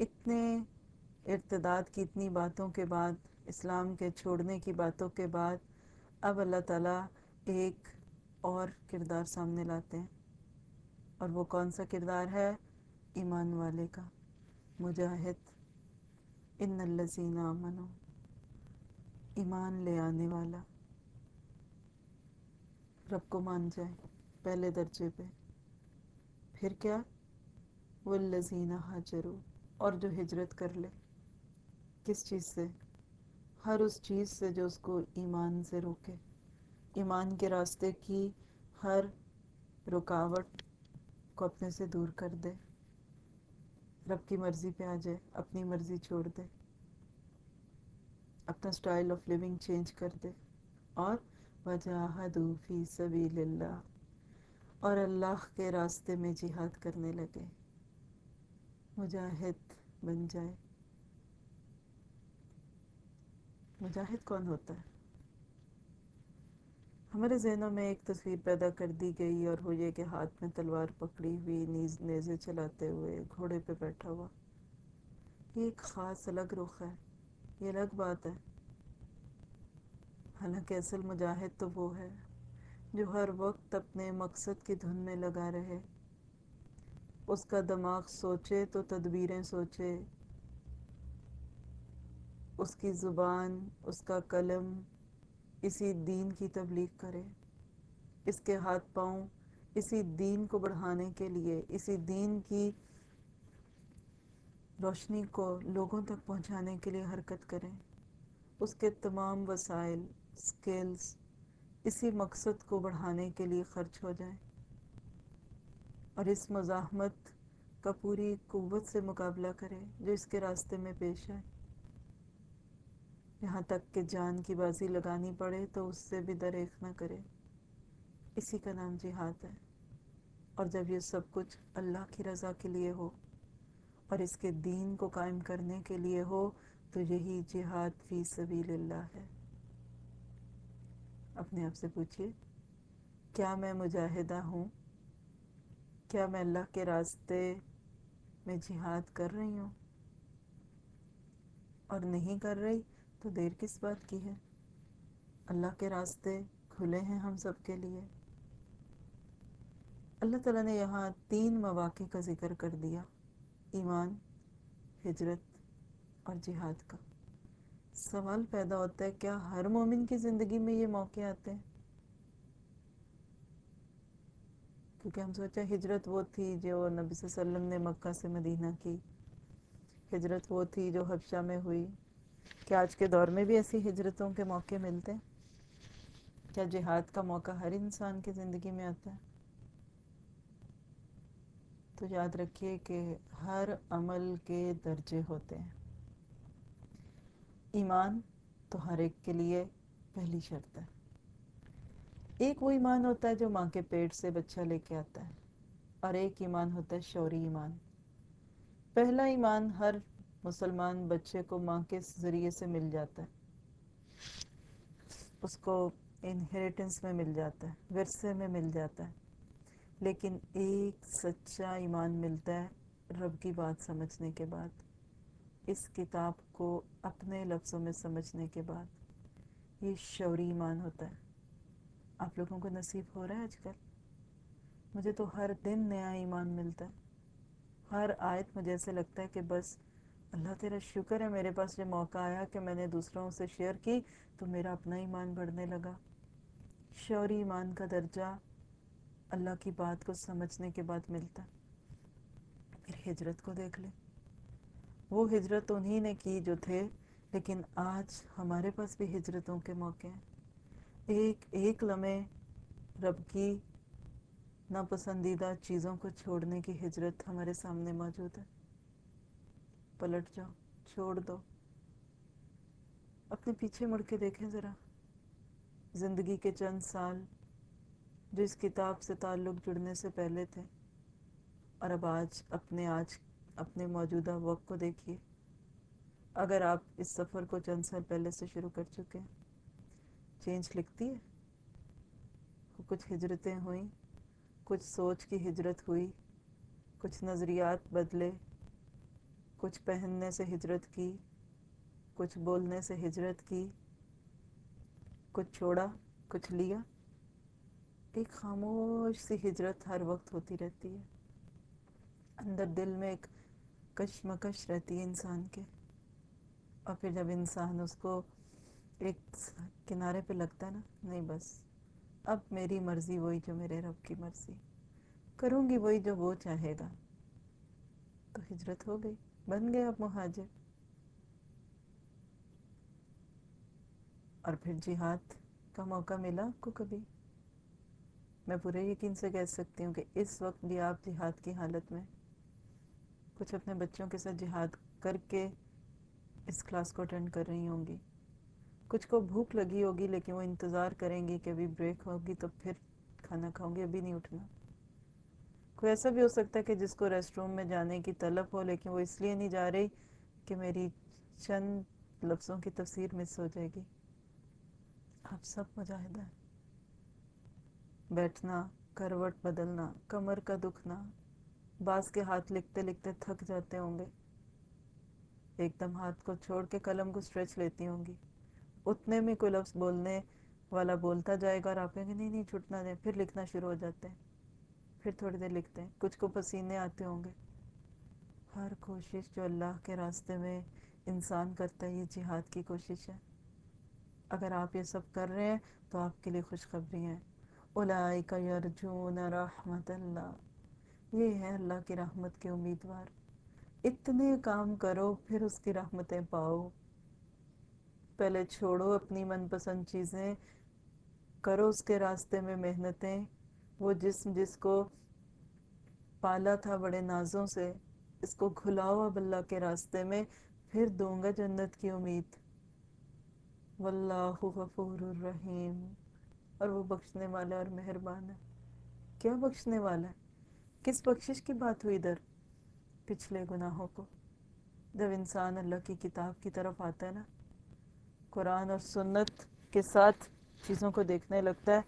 اتنے ارتداد کی، اتنی باتوں کے بعد، اسلام کے چھوڑنے کی باتوں کے بعد اب اللہ تعالیٰ ایک اور کردار سامنے لاتے ہیں۔ اور وہ کون سا کردار ہے؟ ایمان والے کا۔ مجاہد۔ ان الذین آمنو ایمان لے آنے والا۔ رب کو مان جائے پہلے درجے پہ۔ پھر کیا؟ والذین حاجروا اور جو ہجرت کر لے۔ کس چیز سے؟ ہر اس چیز سے جو اس کو ایمان سے روکے۔ ایمان کے راستے کی ہر رکاوٹ کو اپنے سے دور کر دے۔ رب کی مرضی پہ آ جائے، اپنی مرضی چھوڑ دے۔ اپنا سٹائل آف لیونگ چینج کر دے۔ اور وجاہدوا فی سبیل اللہ۔ اور اللہ کے راستے میں جہاد کرنے لگے۔ مجاہد بن جائے۔ مجاہد کون ہوتا ہے؟ ہمارے ذہنوں میں ایک تصویر پیدا کر دی گئی اور وہ یہ کہ ہاتھ میں تلوار پکڑی ہوئی، نیز، نیزے چلاتے ہوئے، گھوڑے پہ بیٹھا ہوا۔ یہ ایک خاص الگ رخ ہے، یہ الگ بات ہے۔ حالانکہ اصل مجاہد تو وہ ہے جو ہر وقت اپنے مقصد کی دھن میں لگا رہے۔ اس کا دماغ سوچے تو تدبیریں سوچے۔ اس کی زبان، اس کا قلم اسی دین کی تبلیغ کرے۔ اس کے ہاتھ پاؤں اسی دین کو بڑھانے کے لیے، اسی دین کی روشنی کو لوگوں تک پہنچانے کے لیے حرکت کریں اس کے تمام وسائل سکلز اسی مقصد کو بڑھانے کے لیے خرچ ہو جائیں اور اس مزاحمت کا پوری قوت سے مقابلہ کرے جو اس کے راستے میں پیش آئے۔ یہاں تک کہ جان کی بازی لگانی پڑے تو اس سے بھی دریخ نہ کرے۔ اسی کا نام جہاد ہے۔ اور جب یہ سب کچھ اللہ کی رضا کے لیے ہو اور اس کے دین کو قائم کرنے کے لیے ہو تو یہی جہاد فی سبیل اللہ ہے۔ اپنے آپ سے پوچھئے، کیا میں مجاہدہ ہوں؟ کیا میں اللہ کے راستے میں جہاد کر رہی ہوں اور نہیں کر رہی؟ تو دیر کس بات کی ہے؟ اللہ کے راستے کھلے ہیں ہم سب کے لیے۔ اللہ تعالیٰ نے یہاں تین مواقع کا ذکر کر دیا، ایمان، ہجرت اور جہاد کا۔ سوال پیدا ہوتا ہے، کیا ہر مومن کی زندگی میں یہ موقع آتے ہیں؟ کیونکہ ہم سوچا ہجرت وہ تھی جو نبی صلی اللہ علیہ وسلم نے مکہ سے مدینہ کی۔ ہجرت وہ تھی جو حبشہ میں ہوئی۔ کیا آج کے دور میں بھی ایسی ہجرتوں کے موقع ملتے؟ ہیں کیا جہاد کا موقع ہر انسان کی زندگی میں آتا ہے؟ تو یاد رکھیے کہ ہر عمل کے درجے ہوتے ہیں۔ ایمان تو ہر ایک کے لیے پہلی شرط ہے۔ ایک وہ ایمان ہوتا ہے جو ماں کے پیٹ سے بچہ لے کے آتا ہے، اور ایک ایمان ہوتا ہے شوری ایمان۔ پہلا ایمان ہر مسلمان بچے کو ماں کے ذریعے سے مل جاتا ہے۔ اس کو انہیریٹنس میں مل جاتا ہے، ورثے میں مل جاتا ہے۔ لیکن ایک سچا ایمان ملتا ہے رب کی بات سمجھنے کے بعد، اس کتاب کو اپنے لفظوں میں سمجھنے کے بعد۔ یہ شوری ایمان ہوتا ہے۔ آپ لوگوں کو نصیب ہو رہا ہے آج کل؟ مجھے تو ہر دن نیا ایمان ملتا ہے۔ ہر آیت مجھے ایسے لگتا ہے کہ بس اللہ تیرا شکر ہے، میرے پاس یہ موقع آیا کہ میں نے دوسروں سے شیئر کی تو میرا اپنا ایمان بڑھنے لگا۔ شوری ایمان کا درجہ اللہ کی بات کو سمجھنے کے بعد ملتا۔ پھر ہجرت کو دیکھ لیں۔ وہ ہجرت انہی نے کی جو تھے، لیکن آج ہمارے پاس بھی ہجرتوں کے موقع ہیں۔ ایک ایک لمحے رب کی ناپسندیدہ چیزوں کو چھوڑنے کی ہجرت ہمارے سامنے موجود ہے۔ پلٹ جاؤ، چھوڑ دو۔ اپنے پیچھے مڑ کے دیکھیں ذرا۔ زندگی کے چند سال جو اس کتاب سے تعلق جڑنے سے پہلے تھے اور اب آج اپنے آج اپنے موجودہ وقت کو دیکھیے۔ اگر آپ اس سفر کو چند سال پہلے سے شروع کر چکے ہیں چینج لکھتی ہے؟ کچھ ہجرتیں ہوئیں، کچھ سوچ کی ہجرت ہوئی، کچھ نظریات بدلے، کچھ پہننے سے ہجرت کی، کچھ بولنے سے ہجرت کی، کچھ چھوڑا، کچھ لیا۔ ایک خاموش سی ہجرت ہر وقت ہوتی رہتی ہے۔ اندر دل میں ایک کشمکش رہتی ہے انسان کے۔ اور پھر جب انسان اس کو ایک کنارے پہ لگتا ہے نا، نہیں بس، اب میری مرضی وہی جو میرے رب کی مرضی، کروں گی وہی جو وہ چاہے گا۔ تو ہجرت ہو گئی، بن گئے اب مہاجر۔ اور پھر جہاد کا موقع ملا آپ کو کبھی؟ میں پورے یقین سے کہہ سکتی ہوں کہ اس وقت بھی آپ جہاد کی حالت میں کچھ اپنے بچوں کے ساتھ جہاد کر کے اس کلاس کو اٹینڈ کر رہی ہوں گی۔ کچھ کو بھوک لگی ہوگی لیکن وہ انتظار کریں گی کہ ابھی بریک ہوگی تو پھر کھانا کھاؤں گی، ابھی نہیں اٹھنا۔ کوئی ایسا بھی ہو سکتا ہے کہ جس کو ریسٹ روم میں جانے کی طلب ہو لیکن وہ اس لیے نہیں جا رہی کہ میری چند لفظوں کی تفسیر مس ہو جائے گی۔ آپ سب مجاہدہ ہیں۔ بیٹھنا، کروٹ بدلنا، کمر کا دکھنا بعض کے ہاتھ لکھتے لکھتے تھک جاتے ہوں گے۔ ایک دم ہاتھ کو چھوڑ کے قلم کو سٹریچ لیتی ہوں گی۔ اتنے میں کوئی لفظ بولنے والا بولتا جائے گا اور آپ کہیں گے نہیں نہیں، چھٹنا دیں۔ پھر لکھنا شروع ہو جاتے ہیں۔ پھر تھوڑی دیر لکھتے ہیں۔ کچھ کو پسینے آتے ہوں گے۔ ہر کوشش جو اللہ کے راستے میں انسان کرتا ہے، یہ جہاد کی کوشش ہے۔ اگر آپ یہ سب کر رہے ہیں تو آپ کے لیے خوشخبری ہیں۔ اولئک یرجون رحمت اللہ۔ یہ ہے اللہ کی رحمت کے امیدوار۔ اتنے کام کرو، پھر اس کی رحمتیں پاؤ۔ پہلے چھوڑو اپنی من پسند چیزیں، کرو اس کے راستے میں محنتیں۔ وہ جسم جس کو پالا تھا بڑے نازوں سے، اس کو گھلاؤ اب اللہ کے راستے میں، پھر دوں گا جنت کی امید۔ واللہ غفور الرحیم۔ اور وہ بخشنے والا اور مہربان ہے۔ کیا بخشنے والا ہے؟ کس بخشش کی بات ہوئی ادھر؟ پچھلے گناہوں کو۔ جب انسان اللہ کی کتاب کی طرف آتا ہے نا قرآن اور سنت کے ساتھ چیزوں کو دیکھنے لگتا ہے،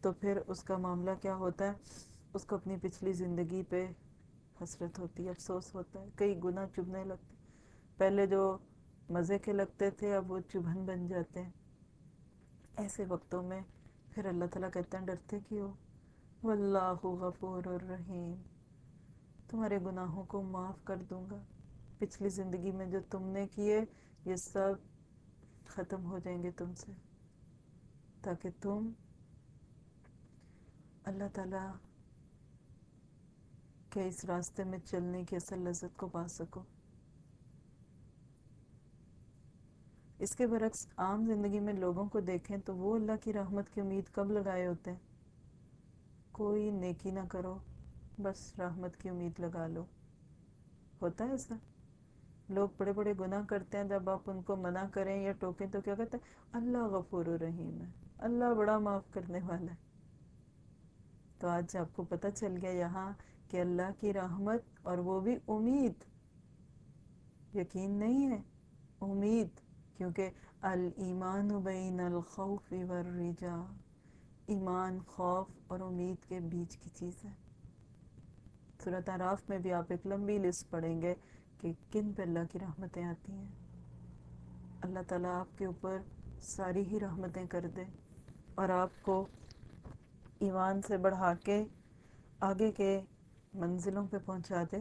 تو پھر اس کا معاملہ کیا ہوتا ہے؟ اس کو اپنی پچھلی زندگی پہ حسرت ہوتی ہے، افسوس ہوتا ہے، کئی گناہ چبھنے لگتے پہلے جو مزے کے لگتے تھے، اب وہ چبھن بن جاتے ہیں۔ ایسے وقتوں میں پھر اللہ تعالیٰ کہتے ہیں، ڈرتے کیوں؟ واللہ غفور الرحیم۔ تمہارے گناہوں کو معاف کر دوں گا۔ پچھلی زندگی میں جو تم نے کیے، یہ سب ختم ہو جائیں گے تم سے۔ تاکہ تم اللہ تعالیٰ کے اس راستے میں چلنے کی اصل لذت کو پا سکو۔ اس کے برعکس عام زندگی میں لوگوں کو دیکھیں تو وہ اللہ کی رحمت کی امید کب لگائے ہوتے ہیں؟ کوئی نیکی نہ کرو، بس رحمت کی امید لگا لو۔ ہوتا ہے ایسا؟ لوگ بڑے بڑے گناہ کرتے ہیں، جب آپ ان کو منع کریں یا ٹوکیں تو کیا کہتے ہیں؟ اللہ غفور الرحیم ہے۔ اللہ بڑا معاف کرنے والا ہے۔ تو آج آپ کو پتہ چل گیا یہاں کہ اللہ کی رحمت اور وہ بھی امید۔ یقین نہیں ہے؟ امید۔ کیونکہ الایمان بین الخوف والرجا ایمان خوف اور امید کے بیچ کی چیز ہے۔ صورت عراف میں بھی آپ ایک لمبی لسٹ پڑھیں گے۔ کہ کن پہ اللہ کی رحمتیں آتی ہیں۔ اللہ تعالیٰ آپ کے اوپر ساری ہی رحمتیں کر دے اور آپ کو ایمان سے بڑھا کے آگے کے منزلوں پہ پہنچا دے۔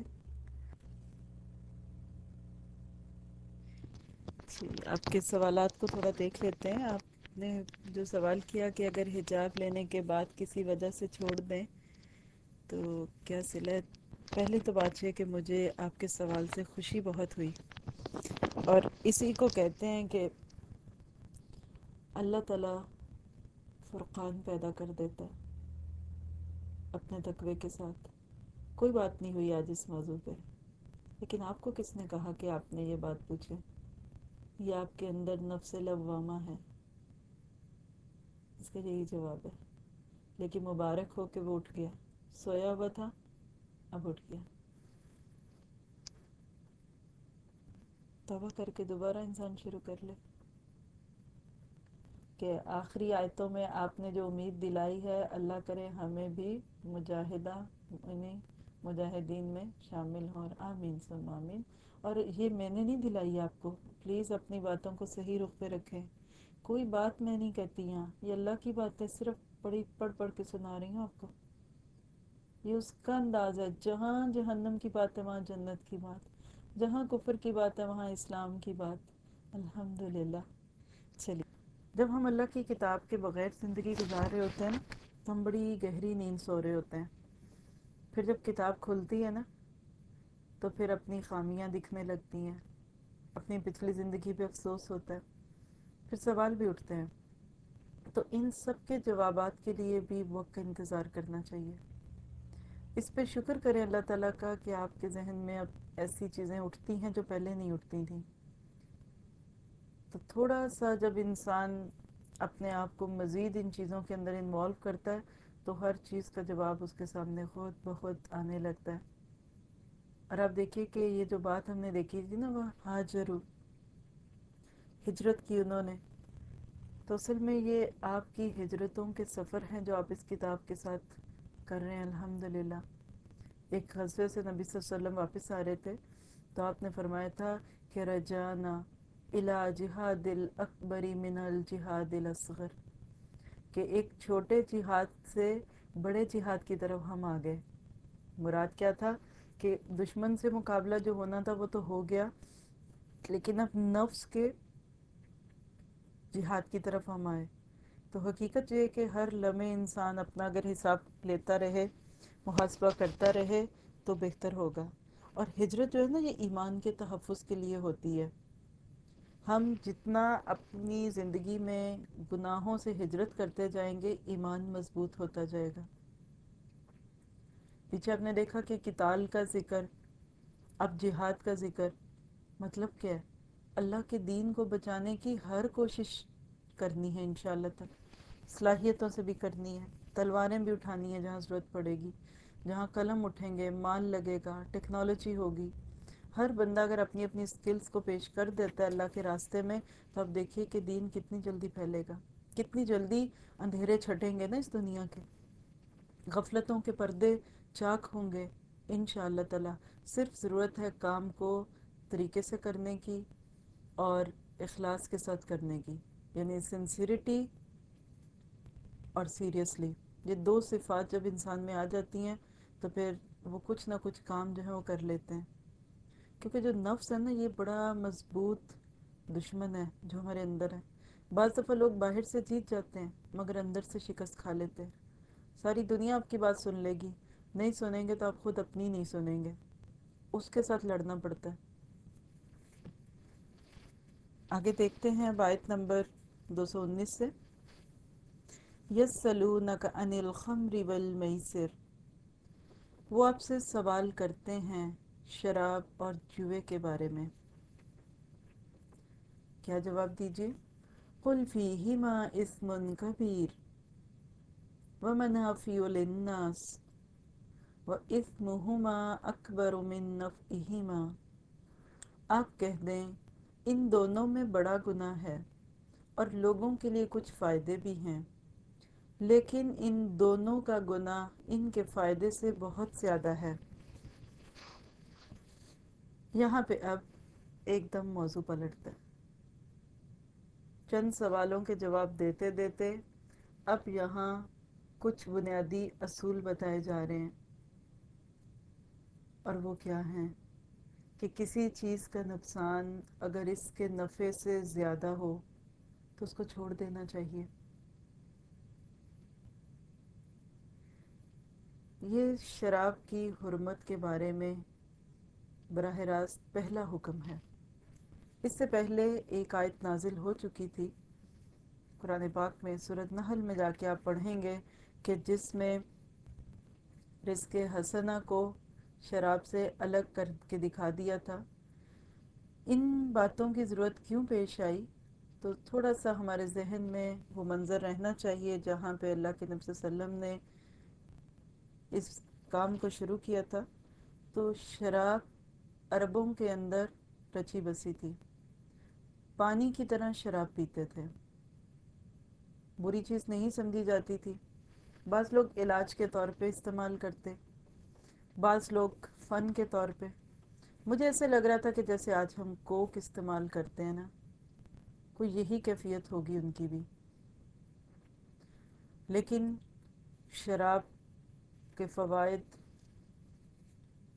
جی آپ کے سوالات کو تھوڑا دیکھ لیتے ہیں۔ آپ نے جو سوال کیا کہ اگر حجاب لینے کے بعد کسی وجہ سے چھوڑ دیں تو کیا صلت پہلی تو بات یہ کہ مجھے آپ کے سوال سے خوشی بہت ہوئی اور اسی کو کہتے ہیں کہ اللہ تعالیٰ فرقان پیدا کر دیتا ہے اپنے تقوی کے ساتھ۔ کوئی بات نہیں ہوئی آج اس موضوع پہ۔ لیکن آپ کو کس نے کہا کہ آپ نے یہ بات پوچھے یہ آپ کے اندر نفس لوامہ ہے۔ اس کا یہی جواب ہے۔ لیکن مبارک ہو کہ وہ اٹھ گیا۔ سویا ہوا تھا۔ اب اٹھ گیا۔ توبہ کر کے دوبارہ انسان شروع کر لے کہ آخری آیتوں میں آپ نے جو امید دلائی ہے، اللہ کرے ہمیں بھی مجاہدہ یعنی مجاہدین میں شامل ہوں اور آمین، سم آمین۔ اور یہ میں نے نہیں دلائی آپ کو، پلیز اپنی باتوں کو صحیح رخ پہ رکھیں۔ کوئی بات میں نہیں کہتی یہاں، یہ اللہ کی بات ہے، صرف پڑھی، پڑھ پڑھ کے سنا رہی ہوں آپ کو۔ یہ اس کا انداز ہے، جہاں جہنم کی بات ہے، وہاں جنت کی بات۔ جہاں کفر کی بات ہے، وہاں اسلام کی بات۔ الحمدللہ۔ چلیے۔ جب ہم اللہ کی کتاب کے بغیر زندگی گزار رہے ہوتے ہیں نا، تو ہم بڑی گہری نیند سو رہے ہوتے ہیں۔ پھر جب کتاب کھلتی ہے نا، تو پھر اپنی خامیاں دکھنے لگتی ہیں۔ اپنی پچھلی زندگی پہ افسوس ہوتا ہے۔ پھر سوال بھی اٹھتے ہیں۔ تو ان سب کے جوابات کے لیے بھی وقت کا انتظار کرنا چاہیے۔ اس پہ شکر کریں اللہ تعالیٰ کا کہ آپ کے ذہن میں اب ایسی چیزیں اٹھتی ہیں جو پہلے نہیں اٹھتی تھیں۔ تو تھوڑا سا جب انسان اپنے آپ کو مزید ان چیزوں کے اندر انوالو کرتا ہے، تو ہر چیز کا جواب اس کے سامنے خود بہت آنے لگتا ہے۔ اور آپ دیکھیے کہ یہ جو بات ہم نے دیکھی تھی نا، وہ ہاجرو ہجرت کی انہوں نے۔ تو اصل میں یہ آپ کی ہجرتوں کے سفر ہیں جو آپ اس کتاب کے ساتھ کر رہے ہیں، الحمدللہ۔ ایک غزوے سے نبی صلی اللہ علیہ وسلم واپس آ رہے تھے۔ تو آپ نے فرمایا تھا کہ رجانا الا جہاد الاکبری من الجہاد الاصغر، کہ ایک چھوٹے جہاد سے بڑے جہاد کی طرف ہم آ گئے۔ مراد کیا تھا؟ کہ دشمن سے مقابلہ جو ہونا تھا وہ تو ہو گیا، لیکن اب نفس کے جہاد کی طرف ہم آئے۔ تو حقیقت یہ ہے کہ ہر لمحے انسان اپنا اگر حساب لیتا رہے، محاسبہ کرتا رہے تو بہتر ہوگا۔ اور ہجرت جو ہے نا، یہ ایمان کے تحفظ کے لیے ہوتی ہے۔ ہم جتنا اپنی زندگی میں گناہوں سے ہجرت کرتے جائیں گے، ایمان مضبوط ہوتا جائے گا۔ پیچھے آپ نے دیکھا کہ کتال کا ذکر، اب جہاد کا ذکر مطلب کیا ہے؟ اللہ کے دین کو بچانے کی ہر کوشش کرنی ہے انشاءاللہ تعالی صلاحیتوں سے بھی کرنی ہے۔ تلواریں بھی اٹھانی ہیں جہاں ضرورت پڑے گی، جہاں قلم اٹھیں گے، مال لگے گا، ٹیکنالوجی ہوگی۔ ہر بندہ اگر اپنی اپنی سکلز کو پیش کر دیتا ہے اللہ کے راستے میں، تو اب دیکھیے کہ دین کتنی جلدی پھیلے گا۔ کتنی جلدی اندھیرے چھٹیں گے نا اس دنیا کے۔ غفلتوں کے پردے چاک ہوں گے ان شاء اللہ تعالیٰ۔ صرف ضرورت ہے کام کو طریقے سے کرنے کی اور اخلاص کے ساتھ کرنے کی۔ یعنی سنسیریٹی اور سیریسلی یہ دو صفات جب انسان میں آ جاتی ہیں تو پھر وہ کچھ نہ کچھ کام جو ہے وہ کر لیتے ہیں۔ کیونکہ جو نفس ہے نا، یہ بڑا مضبوط دشمن ہے جو ہمارے اندر ہے۔ بعض دفعہ لوگ باہر سے جیت جاتے ہیں، مگر اندر سے شکست کھا لیتے ہیں۔ ساری دنیا آپ کی بات سن لے گی۔ نہیں سنیں گے تو آپ خود اپنی نہیں سنیں گے۔ اس کے ساتھ لڑنا پڑتا ہے۔ آگے دیکھتے ہیں اب آیت نمبر دو سو انیس سے۔ یسلونک عن الخمر والمیسر۔ وہ آپ سے سوال کرتے ہیں شراب اور جوئے کے بارے میں۔ کیا جواب دیجیے؟ قل فیہما اسم کبیر۔ ومنافع للناس۔ وَإِثْمُهُمَا أَكْبَرُ مِن نَفْعِهِمَا آپ کہہ دیں، ان دونوں میں بڑا گناہ ہے اور لوگوں کے لیے کچھ فائدے بھی ہیں۔ لیکن ان دونوں کا گناہ ان کے فائدے سے بہت زیادہ ہے۔ یہاں پہ اب ایک دم موضوع پلٹتا ہے چند سوالوں کے جواب دیتے دیتے اب یہاں کچھ بنیادی اصول بتائے جا رہے ہیں۔ اور وہ کیا ہیں؟ کہ کسی چیز کا نقصان اگر اس کے نفع سے زیادہ ہو تو اس کو چھوڑ دینا چاہیے۔ یہ شراب کی حرمت کے بارے میں براہ راست پہلا حکم ہے۔ اس سے پہلے ایک آیت نازل ہو چکی تھی۔ قرآن پاک میں صورت نحل میں جا کے آپ پڑھیں گے کہ جس میں رزق حسنہ کو شراب سے الگ کر کے دکھا دیا تھا۔ ان باتوں کی ضرورت کیوں پیش آئی؟ تو تھوڑا سا ہمارے ذہن میں وہ منظر رہنا چاہیے جہاں پہ اللہ کے نبی صلی اللہ علیہ وسلم نے اس کام کو شروع کیا تھا تو شراب عربوں کے اندر رچی بسی تھی۔ پانی کی طرح شراب پیتے تھے۔ بری چیز نہیں سمجھی جاتی تھی۔ بعض لوگ علاج کے طور پہ استعمال کرتے، بعض لوگ فن کے طور پہ۔ مجھے ایسے لگ رہا تھا کہ جیسے آج ہم کوک استعمال کرتے ہیں نا کوئی یہی کیفیت ہوگی ان کی بھی۔ لیکن شراب کے فوائد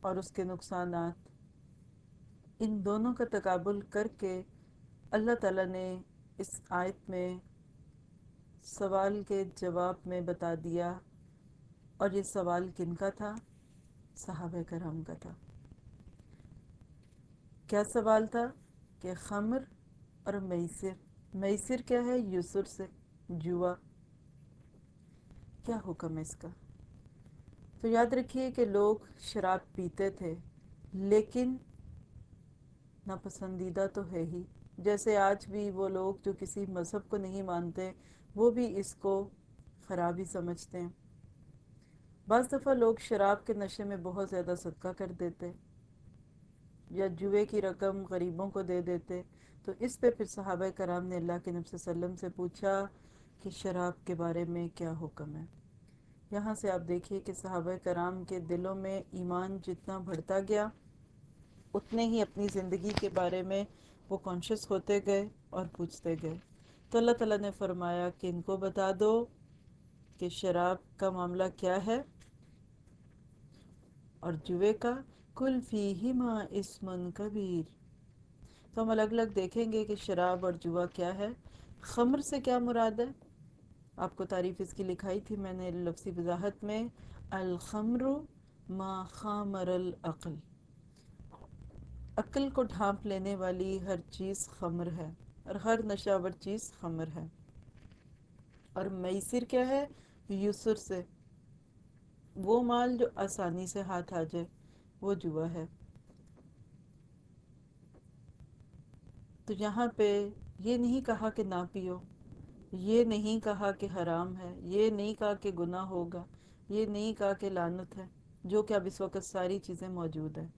اور اس کے نقصانات۔ ان دونوں کا تقابل کر کے اللہ تعالیٰ نے اس آیت میں سوال کے جواب میں بتا دیا اور یہ سوال کن کا تھا؟ صحابہ کرام کا تھا۔ کیا سوال تھا کہ خمر اور میسر میسر کیا ہے؟ یسر سے جوا۔ کیا حکم ہے اس کا؟ تو یاد رکھیے کہ لوگ شراب پیتے تھے، لیکن ناپسندیدہ تو ہے ہی۔ جیسے آج بھی وہ لوگ جو کسی مذہب کو نہیں مانتے، وہ بھی اس کو خراب ہی سمجھتے ہیں۔ بعض دفعہ لوگ شراب کے نشے میں بہت زیادہ صدقہ کر دیتے یا جوئے کی رقم غریبوں کو دے دیتے۔ تو اس پہ پھر صحابہ کرام نے اللہ کے نبی صلی اللہ علیہ وسلم سے پوچھا کہ شراب کے بارے میں کیا حکم ہے۔ یہاں سے آپ دیکھیے کہ صحابہ کرام کے دلوں میں ایمان جتنا بڑھتا گیا، اتنے ہی اپنی زندگی کے بارے میں وہ کانشیس ہوتے گئے اور پوچھتے گئے۔ تو اللہ تعالیٰ نے فرمایا کہ ان کو بتا دو کہ شراب کا معاملہ کیا ہے۔ اور جوے کا، کل فی ہی ماں اسمن کبیر۔ تو ہم الگ الگ دیکھیں گے کہ شراب اور جوا کیا ہے۔ خمر سے کیا مراد ہے؟ آپ کو تعریف اس کی لکھائی تھی، میں نے لفظی وضاحت میں الخمر ما خامر العقل۔ عقل کو ڈھانپ لینے والی ہر چیز خمر ہے اور ہر نشاور چیز خمر ہے۔ اور میسر کیا ہے؟ یسر سے۔ وہ مال جو آسانی سے ہاتھ آ جائے، وہ جوا ہے۔ تو یہاں پہ یہ نہیں کہا کہ نہ پیو۔ یہ نہیں کہا کہ حرام ہے، یہ نہیں کہا کہ گناہ ہوگا، یہ نہیں کہا کہ لانت ہے، جو کہ اب اس وقت ساری چیزیں موجود ہیں۔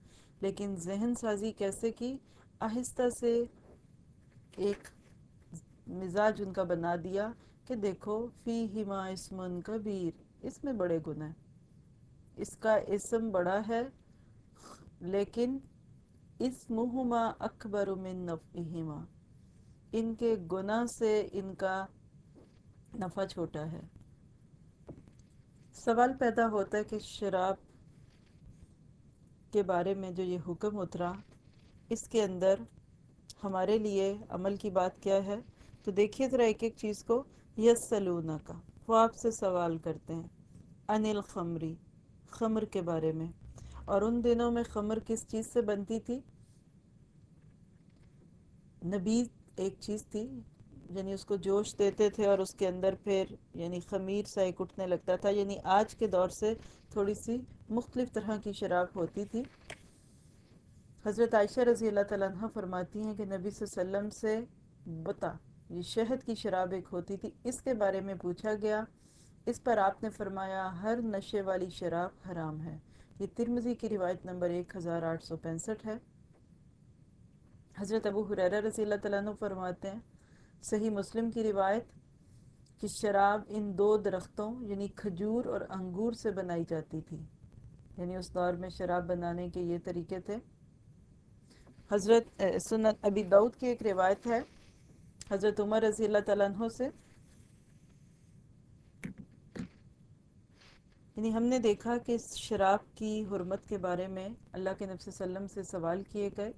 لیکن ذہن سازی کیسے کی؟ آہستہ سے ایک مزاج ان کا بنا دیا کہ دیکھو، فی ہما اسمن کبیر، اس میں بڑے گناہ اس کا اسم بڑا ہے، لیکن اسمہما اکبر من نفعہما۔ ان کے گناہ سے ان کا نفع چھوٹا ہے۔ سوال پیدا ہوتا ہے کہ شراب کے بارے میں جو یہ حکم اترا، اس کے اندر ہمارے لیے عمل کی بات کیا ہے؟ تو دیکھیے ذرا ایک ایک چیز کو۔ یس سلونا کا وہ آپ سے سوال کرتے ہیں۔ انل خمری خمر کے بارے میں۔ اور ان دنوں میں خمر کس چیز سے بنتی تھی؟ نبی ایک چیز تھی۔ یعنی اس کو جوش دیتے تھے اور اس کے اندر پھر یعنی خمیر سا ایک اٹھنے لگتا تھا یعنی آج کے دور سے تھوڑی سی مختلف طرح کی شراب ہوتی تھی۔ حضرت عائشہ رضی اللہ تعالیٰ عنہ فرماتی ہیں کہ نبی صلی اللہ علیہ وسلم سے بتا، یہ شہد کی شراب ایک ہوتی تھی، اس کے بارے میں پوچھا گیا۔ اس پر آپ نے فرمایا، ہر نشے والی شراب حرام ہے۔ یہ ترمزی کی روایت نمبر ایک ہزار آٹھ سو پینسٹھ ہے۔ حضرت ابو حریرہ رضی اللہ تعالیٰ عنہ فرماتے ہیں صحیح مسلم کی روایت کہ شراب ان دو درختوں یعنی کھجور اور انگور سے بنائی جاتی تھی۔ یعنی اس دور میں شراب بنانے کے یہ طریقے تھے۔ حضرت سنت ابی دعود کی ایک روایت ہے۔ حضرت عمر رضی اللہ تعالیٰ عنہ سے۔ یعنی ہم نے دیکھا کہ شراب کی حرمت کے بارے میں اللہ کے نبی صلی اللہ علیہ وسلم سے سوال کیے گئے۔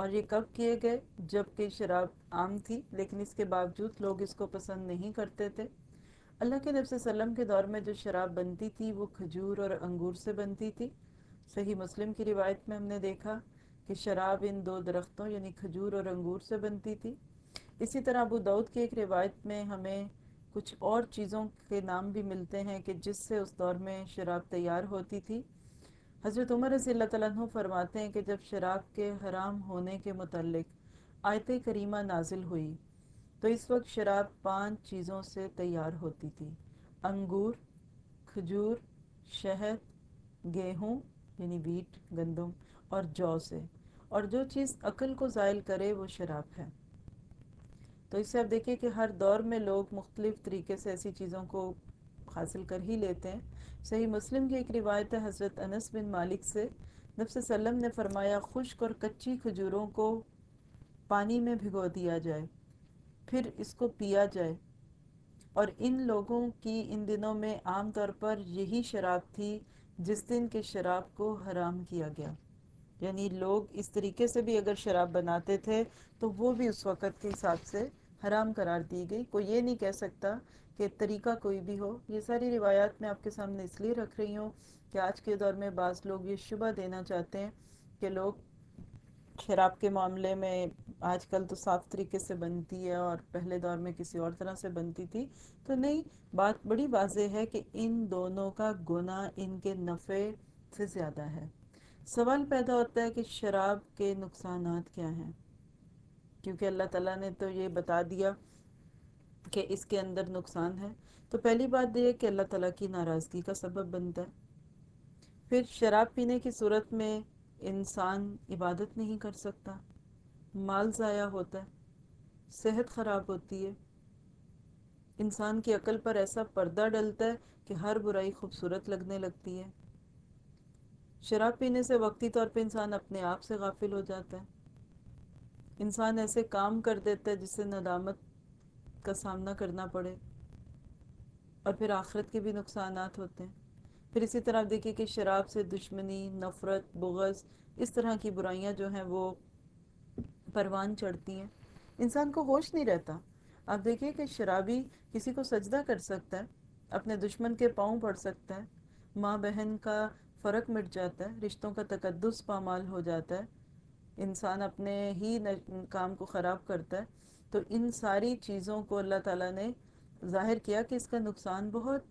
اور یہ کب کیے گئے؟ جبکہ شراب عام تھی، لیکن اس کے باوجود لوگ اس کو پسند نہیں کرتے تھے۔ اللہ کے نبی صلی اللہ علیہ وسلم کے دور میں جو شراب بنتی تھی، وہ کھجور اور انگور سے بنتی تھی۔ صحیح مسلم کی روایت میں ہم نے دیکھا کہ شراب ان دو درختوں یعنی کھجور اور انگور سے بنتی تھی۔ اسی طرح ابو دعود کی ایک روایت میں ہمیں کچھ اور چیزوں کے نام بھی ملتے ہیں کہ جس سے اس دور میں شراب تیار ہوتی تھی۔ حضرت عمر رضی اللہ تعالیٰ عنہ فرماتے ہیں کہ جب شراب کے حرام ہونے کے متعلق آیت کریمہ نازل ہوئی، تو اس وقت شراب پانچ چیزوں سے تیار ہوتی تھی۔ انگور، کھجور، شہد، گیہوں یعنی ویٹ، گندم اور جو سے۔ اور جو چیز عقل کو زائل کرے، وہ شراب ہے۔ تو اس سے آپ دیکھیں کہ ہر دور میں لوگ مختلف طریقے سے ایسی چیزوں کو حاصل کر ہی لیتے ہیں۔ صحیح مسلم کی ایک روایت ہے حضرت انس بن مالک سے۔ نفس سلم نے فرمایا، خشک اور کچی کھجوروں کو پانی میں بھگو دیا جائے، پھر اس کو پیا جائے۔ اور ان لوگوں کی ان دنوں میں عام طور پر یہی شراب تھی جس دن کے شراب کو حرام کیا گیا۔ یعنی لوگ اس طریقے سے بھی اگر شراب بناتے تھے تو وہ بھی اس وقت کے حساب سے حرام قرار دی گئی۔ کوئی یہ نہیں کہہ سکتا کہ طریقہ کوئی بھی ہو، یہ ساری روایات میں آپ کے سامنے اس لیے رکھ رہی ہوں کہ آج کے دور میں بعض لوگ یہ شبہ دینا چاہتے ہیں کہ لوگ شراب کے معاملے میں آج کل تو صاف طریقے سے بنتی ہے اور پہلے دور میں کسی اور طرح سے بنتی تھی۔ تو نہیں، بات بڑی واضح ہے کہ ان دونوں کا گناہ ان کے نفع سے زیادہ ہے۔ سوال پیدا ہوتا ہے کہ شراب کے نقصانات کیا ہیں؟ کیونکہ اللہ تعالیٰ نے تو یہ بتا دیا کہ اس کے اندر نقصان ہے۔ تو پہلی بات یہ کہ اللہ تعالیٰ کی ناراضگی کا سبب بنتا ہے۔ پھر شراب پینے کی صورت میں انسان عبادت نہیں کر سکتا۔ مال ضائع ہوتا ہے، صحت خراب ہوتی ہے۔ انسان کی عقل پر ایسا پردہ ڈلتا ہے کہ ہر برائی خوبصورت لگنے لگتی ہے۔ شراب پینے سے وقتی طور پہ انسان اپنے آپ سے غافل ہو جاتا ہے۔ انسان ایسے کام کر دیتا ہے جس سے ندامت کا سامنا کرنا پڑے اور پھر آخرت کے بھی نقصانات ہوتے ہیں۔ پھر اسی طرح آپ دیکھیے کہ شراب سے دشمنی، نفرت، بغض، اس طرح کی برائیاں جو ہیں وہ پروان چڑھتی ہیں۔ انسان کو ہوش نہیں رہتا۔ آپ دیکھیے کہ شرابی کسی کو سجدہ کر سکتا ہے، اپنے دشمن کے پاؤں پڑ سکتا ہے۔ ماں بہن کا فرق مٹ جاتا ہے، رشتوں کا تقدس پامال ہو جاتا ہے۔ انسان اپنے ہی کام کو خراب کرتا ہے۔ تو ان ساری چیزوں کو اللہ تعالیٰ نے ظاہر کیا کہ اس کا نقصان بہت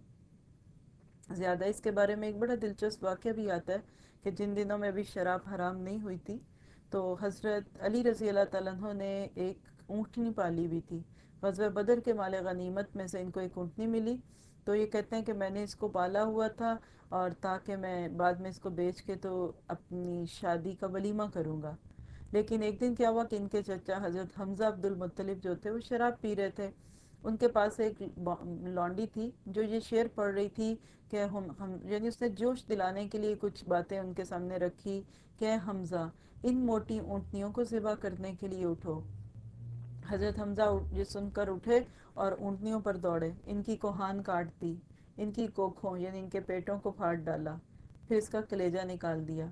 زیادہ اس کے بارے میں ایک بڑا دلچسپ واقعہ بھی آتا ہے کہ جن دنوں میں ابھی شراب حرام نہیں ہوئی تھی، تو حضرت علی رضی اللہ تعالیٰ عنہ نے ایک اونٹنی پالی ہوئی تھی۔ غزوہ بدر کے مال غنیمت میں سے ان کو ایک اونٹنی ملی۔ تو یہ کہتے ہیں کہ میں نے اس کو پالا ہوا تھا اور تاکہ میں بعد میں اس کو بیچ کے تو اپنی شادی کا ولیمہ کروں گا۔ لیکن ایک دن کیا ہوا کہ ان کے چچا حضرت حمزہ عبد المطلب جو تھے وہ شراب پی رہے تھے۔ ان کے پاس ایک لانڈی تھی جو یہ شعر پڑھ رہی تھی کہ ہم ہم یعنی اس نے جوش دلانے کے لیے کچھ باتیں ان کے سامنے رکھی کہ حمزہ، ان موٹی اونٹنیوں کو ذبح کرنے کے لیے اٹھو۔ حضرت حمزہ یہ سن کر اٹھے اور اونٹنیوں پر دوڑے۔ ان کی کوہان کاٹ دی، ان کی کوکھوں یعنی ان کے پیٹوں کو پھاٹ ڈالا۔ پھر اس کا کلیجہ نکال دیا۔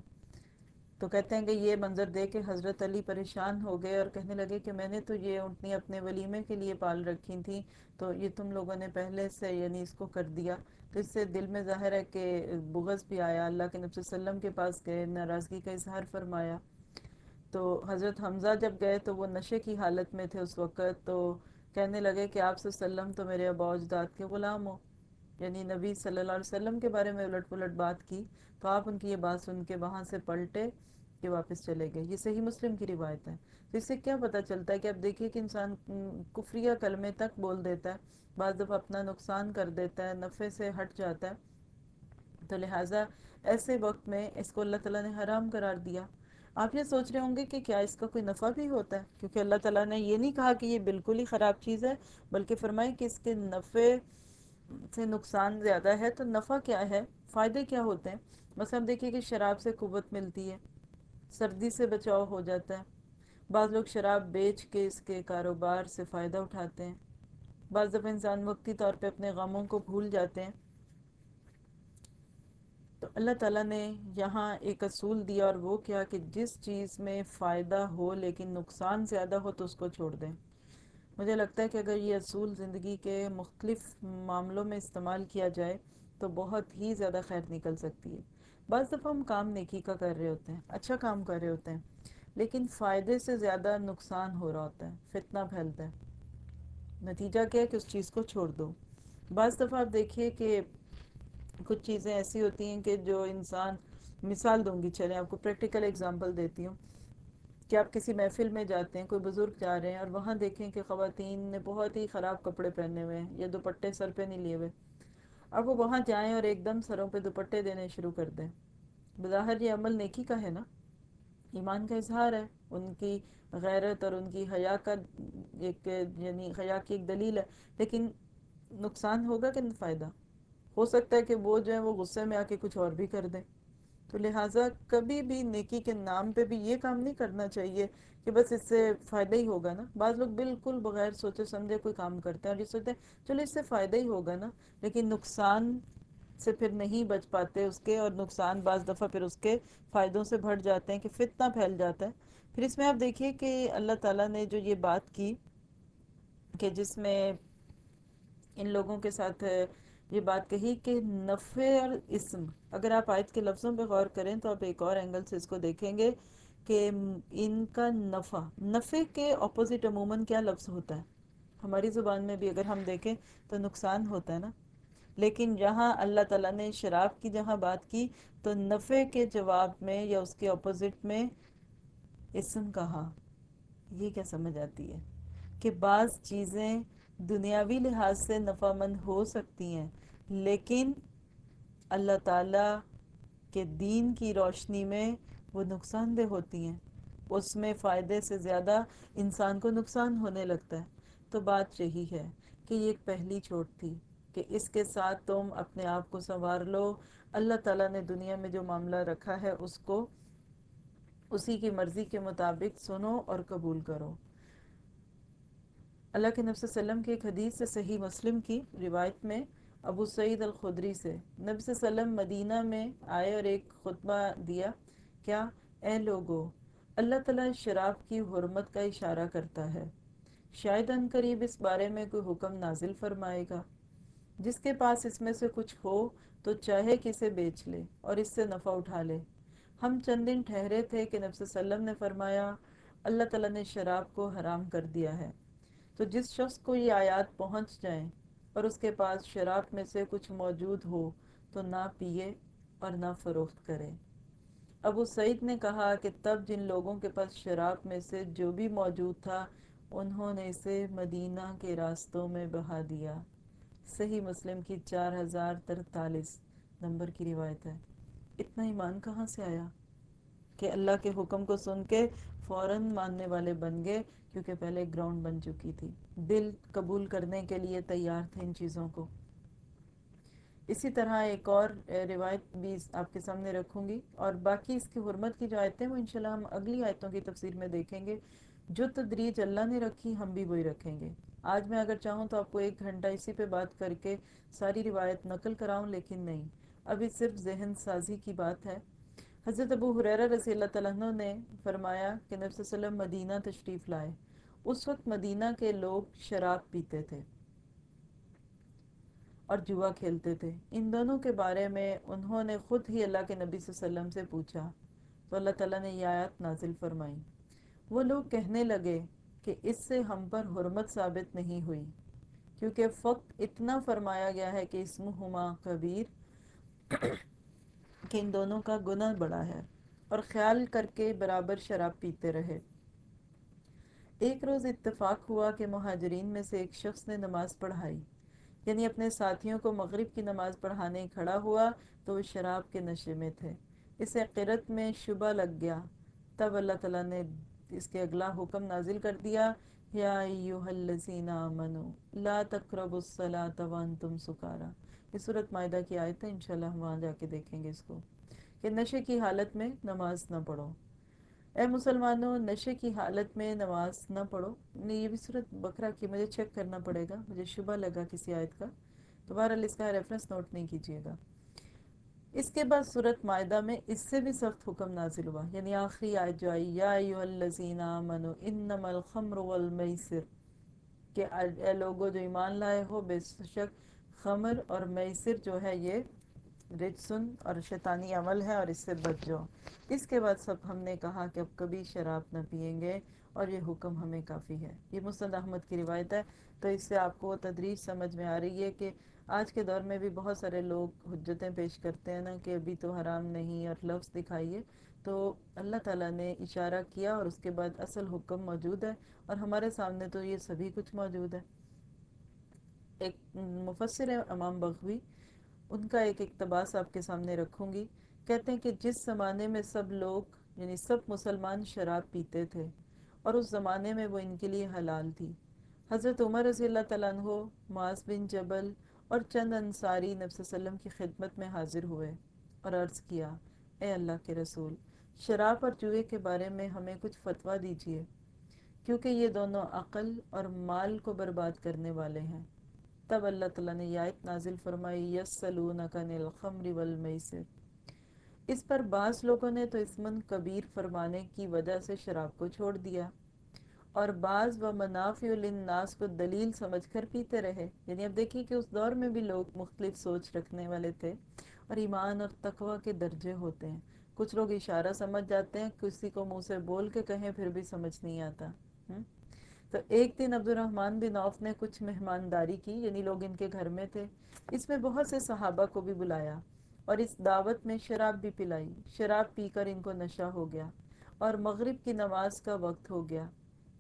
تو کہتے ہیں کہ یہ منظر دے کے حضرت علی پریشان ہو گئے اور کہنے لگے کہ میں نے تو یہ اونٹنی اپنے ولیمے کے لیے پال رکھی تھیں تو یہ تم لوگوں نے پہلے سے یعنی اس کو کر دیا۔ تو اس سے دل میں ظاہر ہے کہ بغض بھی آیا۔ اللہ کے نبی وسلم کے پاس گئے، ناراضگی کا اظہار فرمایا۔ تو حضرت حمزہ جب گئے تو وہ نشے کی حالت میں تھے اس وقت۔ تو کہنے لگے کہ آپ وسلم تو میرے ابا اجداد کے غلام ہو۔ یعنی نبی صلی اللہ علیہ وسلم کے بارے میں الٹ پلٹ بات کی۔ تو آپ ان کی یہ بات سن کے وہاں سے پلٹے کہ واپس چلے گئے۔ یہ صحیح مسلم کی روایت ہے۔ تو اس سے کیا پتہ چلتا ہے کہ اب دیکھیے کہ انسان کفریہ کلمے تک بول دیتا ہے، بعض دفعہ اپنا نقصان کر دیتا ہے، نفع سے ہٹ جاتا ہے۔ تو لہٰذا ایسے وقت میں اس کو اللہ تعالیٰ نے حرام قرار دیا۔ آپ یہ سوچ رہے ہوں گے کہ کیا اس کا کوئی نفع بھی ہوتا ہے؟ کیونکہ اللہ تعالیٰ نے یہ نہیں کہا کہ یہ بالکل ہی خراب چیز ہے، بلکہ فرمائے کہ اس کے نفع سے نقصان زیادہ ہے۔ تو نفع کیا ہے؟ فائدے کیا ہوتے ہیں؟ بس ہم دیکھیے کہ شراب سے قوت ملتی ہے، سردی سے بچاؤ ہو جاتا ہے۔ بعض لوگ شراب بیچ کے اس کے کاروبار سے فائدہ اٹھاتے ہیں۔ بعض دفعہ انسان وقتی طور پہ اپنے غموں کو بھول جاتے ہیں۔ تو اللہ تعالیٰ نے یہاں ایک اصول دیا اور وہ کیا کہ جس چیز میں فائدہ ہو لیکن نقصان زیادہ ہو تو اس کو چھوڑ دیں۔ مجھے لگتا ہے کہ اگر یہ اصول زندگی کے مختلف معاملوں میں استعمال کیا جائے تو بہت ہی زیادہ خیر نکل سکتی ہے۔ بعض دفعہ ہم کام نیکی کا کر رہے ہوتے ہیں اچھا کام کر رہے ہوتے ہیں، لیکن فائدے سے زیادہ نقصان ہو رہا ہوتا ہے، فتنہ پھیلتا ہے۔ نتیجہ کیا ہے کہ اس چیز کو چھوڑ دو۔ بعض دفعہ آپ دیکھیے کہ کچھ چیزیں ایسی ہوتی ہیں کہ جو انسان، مثال دوں گی، چلیں آپ کو پریکٹیکل اگزامپل دیتی ہوں کہ آپ کسی محفل میں جاتے ہیں، کوئی بزرگ جا رہے ہیں اور وہاں دیکھیں کہ خواتین نے بہت ہی خراب کپڑے پہنے ہوئے ہیں یا دوپٹے سر پہ نہیں لیے ہوئے۔ اب وہ وہاں جائیں اور ایک دم سروں پہ دوپٹے دینے شروع کر دیں۔ بظاہر یہ عمل نیکی کا ہے نا؟ ایمان کا اظہار ہے۔ ان کی غیرت اور ان کی حیا کا ایک یعنی حیا کی ایک دلیل ہے۔ لیکن نقصان ہوگا کہ فائدہ؟ ہو سکتا ہے کہ وہ جو ہے وہ غصے میں آ کے کچھ اور بھی کر دیں۔ تو لہٰذا کبھی بھی نیکی کے نام پہ بھی یہ کام نہیں کرنا چاہیے کہ بس اس سے فائدہ ہی ہوگا نا۔ بعض لوگ بالکل بغیر سوچے سمجھے کوئی کام کرتے ہیں اور یہ سوچتے ہیں، چلو اس سے فائدہ ہی ہوگا نا۔ لیکن نقصان سے پھر نہیں بچ پاتے اس کے اور نقصان بعض دفعہ پھر اس کے فائدوں سے بھٹ جاتے ہیں کہ فتنہ پھیل جاتا ہے۔ پھر اس میں آپ دیکھیے کہ اللہ تعالیٰ نے جو یہ بات کی کہ جس میں ان لوگوں کے ساتھ یہ بات کہی کہ نفع اور اسم، اگر آپ آیت کے لفظوں پہ غور کریں تو آپ ایک اور اینگل سے اس کو دیکھیں گے۔ کہ ان کا نفع نفع کے اپوزٹ عموماً کیا لفظ ہوتا ہے؟ ہماری زبان میں بھی اگر ہم دیکھیں تو نقصان ہوتا ہے نا۔ لیکن جہاں اللہ تعالیٰ نے شراب کی جہاں بات کی تو نفع کے جواب میں یا اس کے اپوزٹ میں اسم کہا۔ یہ کیا سمجھ آتی ہے؟ کہ بعض چیزیں دنیاوی لحاظ سے نفع مند ہو سکتی ہیں، لیکن اللہ تعالیٰ کے دین کی روشنی میں وہ نقصان دہ ہوتی ہیں۔ اس میں فائدے سے زیادہ انسان کو نقصان ہونے لگتا ہے۔ تو بات یہی ہے کہ یہ ایک پہلی چوٹ تھی کہ اس کے ساتھ تم اپنے آپ کو سنوار لو۔ اللہ تعالیٰ نے دنیا میں جو معاملہ رکھا ہے، اس کو اسی کی مرضی کے مطابق سنو اور قبول کرو۔ اللہ کے نبی صلی اللہ علیہ وسلم کی ایک حدیث سے صحیح مسلم کی روایت میں ابو سعید الخدری سے۔ نبی صلی اللہ علیہ وسلم مدینہ میں آئے اور ایک خطبہ دیا۔ کیا؟ اے لوگو، اللہ تعالیٰ شراب کی حرمت کا اشارہ کرتا ہے۔ شاید ان قریب اس بارے میں کوئی حکم نازل فرمائے گا۔ جس کے پاس اس میں سے کچھ ہو تو چاہے کسے بیچ لے اور اس سے نفع اٹھا لے۔ ہم چند دن ٹھہرے تھے کہ نبی صلی وسلم نے فرمایا، اللہ تعالیٰ نے شراب کو حرام کر دیا ہے۔ تو جس شخص کو یہ آیات پہنچ جائیں اور اس کے پاس شراب میں سے کچھ موجود ہو تو نہ پیے اور نہ فروخت کرے۔ ابو سعید نے کہا کہ تب جن لوگوں کے پاس شراب میں سے جو بھی موجود تھا، انہوں نے اسے مدینہ کے راستوں میں بہا دیا۔ صحیح مسلم کی چار ہزار ترتالیس نمبر کی روایت ہے۔ اتنا ایمان کہاں سے آیا کہ اللہ کے حکم کو سن کے فوراً ماننے والے بن گئے؟ کیونکہ پہلے گراؤنڈ بن چکی تھی۔ دل قبول کرنے کے لیے تیار تھے ان چیزوں کو۔ اسی طرح ایک اور روایت بھی آپ کے سامنے رکھوں گی اور باقی اس کی حرمت کی جو آیتیں وہ انشاءاللہ ہم اگلی آیتوں کی تفسیر میں دیکھیں گے۔ جو تدریج اللہ نے رکھی، ہم بھی وہی رکھیں گے۔ آج میں اگر چاہوں تو آپ کو ایک گھنٹہ اسی پہ بات کر کے ساری روایت نقل کراؤں، لیکن نہیں۔ ابھی صرف ذہن سازی کی بات ہے۔ حضرت ابو حریرہ رضی اللہ تعالیٰ عنہ نے فرمایا کہ نبی صلی اللہ علیہ وسلم مدینہ تشریف لائے۔ اس وقت مدینہ کے لوگ شراب پیتے تھے۔ اور جوا کھیلتے تھے۔ ان دونوں کے بارے میں انہوں نے خود ہی اللہ کے نبی صلی اللہ علیہ وسلم سے پوچھا۔ تو اللہ تعالیٰ نے یہ آیات نازل فرمائی وہ لوگ کہنے لگے کہ اس سے ہم پر حرمت ثابت نہیں ہوئی، کیونکہ فقط اتنا فرمایا گیا ہے کہ اسم ہما کبیر کہ ان دونوں کا گناہ بڑا ہے اور خیال کر کے برابر شراب پیتے رہے۔ ایک روز اتفاق ہوا کہ مہاجرین میں سے ایک شخص نے نماز پڑھائی۔ یعنی اپنے ساتھیوں کو مغرب کی نماز پڑھانے کھڑا ہوا تو وہ شراب کے نشے میں تھے۔ اسے قرت میں شبہ لگ گیا۔ تب اللہ تعالیٰ نے اس کے اگلا حکم نازل کر دیا۔ یا ایوہ الذین آمنوا لا تقربوا الصلاة وانتم سکارا۔ یہ صورت معاہدہ کی آیت ہے انشاءاللہ ہم وہاں جا کے دیکھیں گے اس کو۔ کہ نشے کی حالت میں نماز نہ پڑھو۔ اے مسلمانوں، نشے کی حالت میں نماز نہ پڑھو۔ نہیں یہ بھی صورت بکرا کی، مجھے چیک کرنا پڑے گا، مجھے شبہ لگا کسی آیت کا۔ تو بہرحال اس کا ریفرنس نوٹ نہیں کیجیے گا۔ اس کے بعد صورت معاہدہ میں اس سے بھی سخت حکم نازل ہوا۔ یعنی آخری آیت جو آئی، یا الذین انما الخمر والمیسر۔ کہ اے لوگو جو ایمان لائے ہو، بے شک خمر اور میسر جو ہے یہ رجسن اور شیطانی عمل ہے اور اس سے بچ جاؤ۔ اس کے بعد سب ہم نے کہا کہ اب کبھی شراب نہ پئیں گے اور یہ حکم ہمیں کافی ہے۔ یہ مسند احمد کی روایت ہے۔ تو اس سے آپ کو تدریج سمجھ میں آ رہی ہے کہ آج کے دور میں بھی بہت سارے لوگ حجتیں پیش کرتے ہیں نا کہ ابھی تو حرام نہیں اور لفظ دکھائیے۔ تو اللہ تعالیٰ نے اشارہ کیا اور اس کے بعد اصل حکم موجود ہے اور ہمارے سامنے تو یہ سبھی کچھ موجود ہے۔ ایک مفسر امام بغوی۔ ان کا ایک اقتباس آپ کے سامنے رکھوں گی کہتے ہیں کہ جس زمانے میں سب لوگ یعنی سب مسلمان شراب پیتے تھے، اور اس زمانے میں وہ ان کے لیے حلال تھی۔ حضرت عمر رضی اللہ تعالیٰ عنہ، معاذ بن جبل اور چند انصاری نبی وسلم کی خدمت میں حاضر ہوئے اور عرض کیا، اے اللہ کے رسول، شراب اور جوئے کے بارے میں ہمیں کچھ فتویٰ دیجیے کیونکہ یہ دونوں عقل اور مال کو برباد کرنے والے ہیں۔ تب اللہ تعالیٰ نے آیت نازل فرمائی، یسلونک عن الخمر والمیسر۔ اس پر بعض لوگوں نے تو اسمن کبیر فرمانے کی وجہ سے شراب کو چھوڑ دیا، اور بعض و منافع للناس کو دلیل سمجھ کر پیتے رہے۔ یعنی اب دیکھیے کہ اس دور میں بھی لوگ مختلف سوچ رکھنے والے تھے اور ایمان اور تقوی کے درجے ہوتے ہیں۔ کچھ لوگ اشارہ سمجھ جاتے ہیں، کسی کو منہ سے بول کے کہیں، پھر بھی سمجھ نہیں آتا۔ تو ایک دن عبد الرحمن بن عوف نے کچھ مہمانداری کی یعنی لوگ ان کے گھر میں تھے۔ اس میں بہت سے صحابہ کو بھی بلایا اور اس دعوت میں شراب بھی پلائی۔ شراب پی کر ان کو نشہ ہو گیا اور مغرب کی نماز کا وقت ہو گیا۔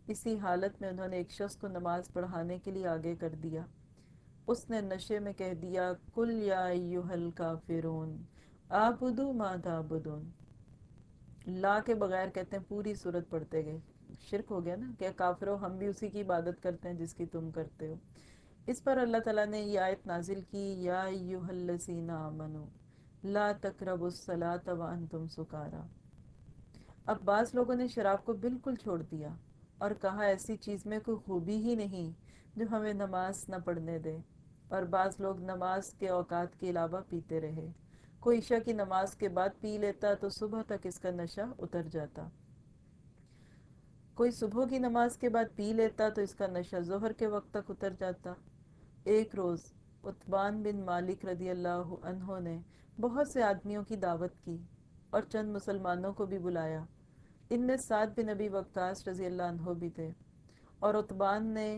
اسی حالت میں انہوں نے ایک شخص کو نماز پڑھانے کے لیے آگے کر دیا۔ اس نے نشے میں کہہ دیا کل یا ایوہل کافرون آبدو ما تعبدون۔ لا کے بغیر کہتے ہیں پوری صورت پڑھتے گئے۔ شرک ہو گیا نا کہ کافرو ہم بھی اسی کی عبادت کرتے ہیں جس کی تم کرتے ہو۔ اس پر اللہ تعالیٰ نے یہ آیت نازل کی، یا ایوہ آمنو، لا تقربوا الصلاة وانتم سکارا۔ اب بعض لوگوں نے شراب کو بالکل چھوڑ دیا اور کہا، ایسی چیز میں کوئی خوبی ہی نہیں جو ہمیں نماز نہ پڑھنے دے۔ اور بعض لوگ نماز کے اوقات کے علاوہ پیتے رہے۔ کوئی عشاء کی نماز کے بعد پی لیتا تو صبح تک اس کا نشہ اتر جاتا۔ کوئی صبح کی نماز کے بعد پی لیتا تو اس کا نشہ ظہر کے وقت تک اتر جاتا۔ ایک روز عطبان بن مالک رضی اللہ عنہ نے بہت سے آدمیوں کی دعوت کی اور چند مسلمانوں کو بھی بلایا۔ ان میں سعد بن نبی وقاص رضی اللہ عنہ بھی تھے۔ اور عطبان نے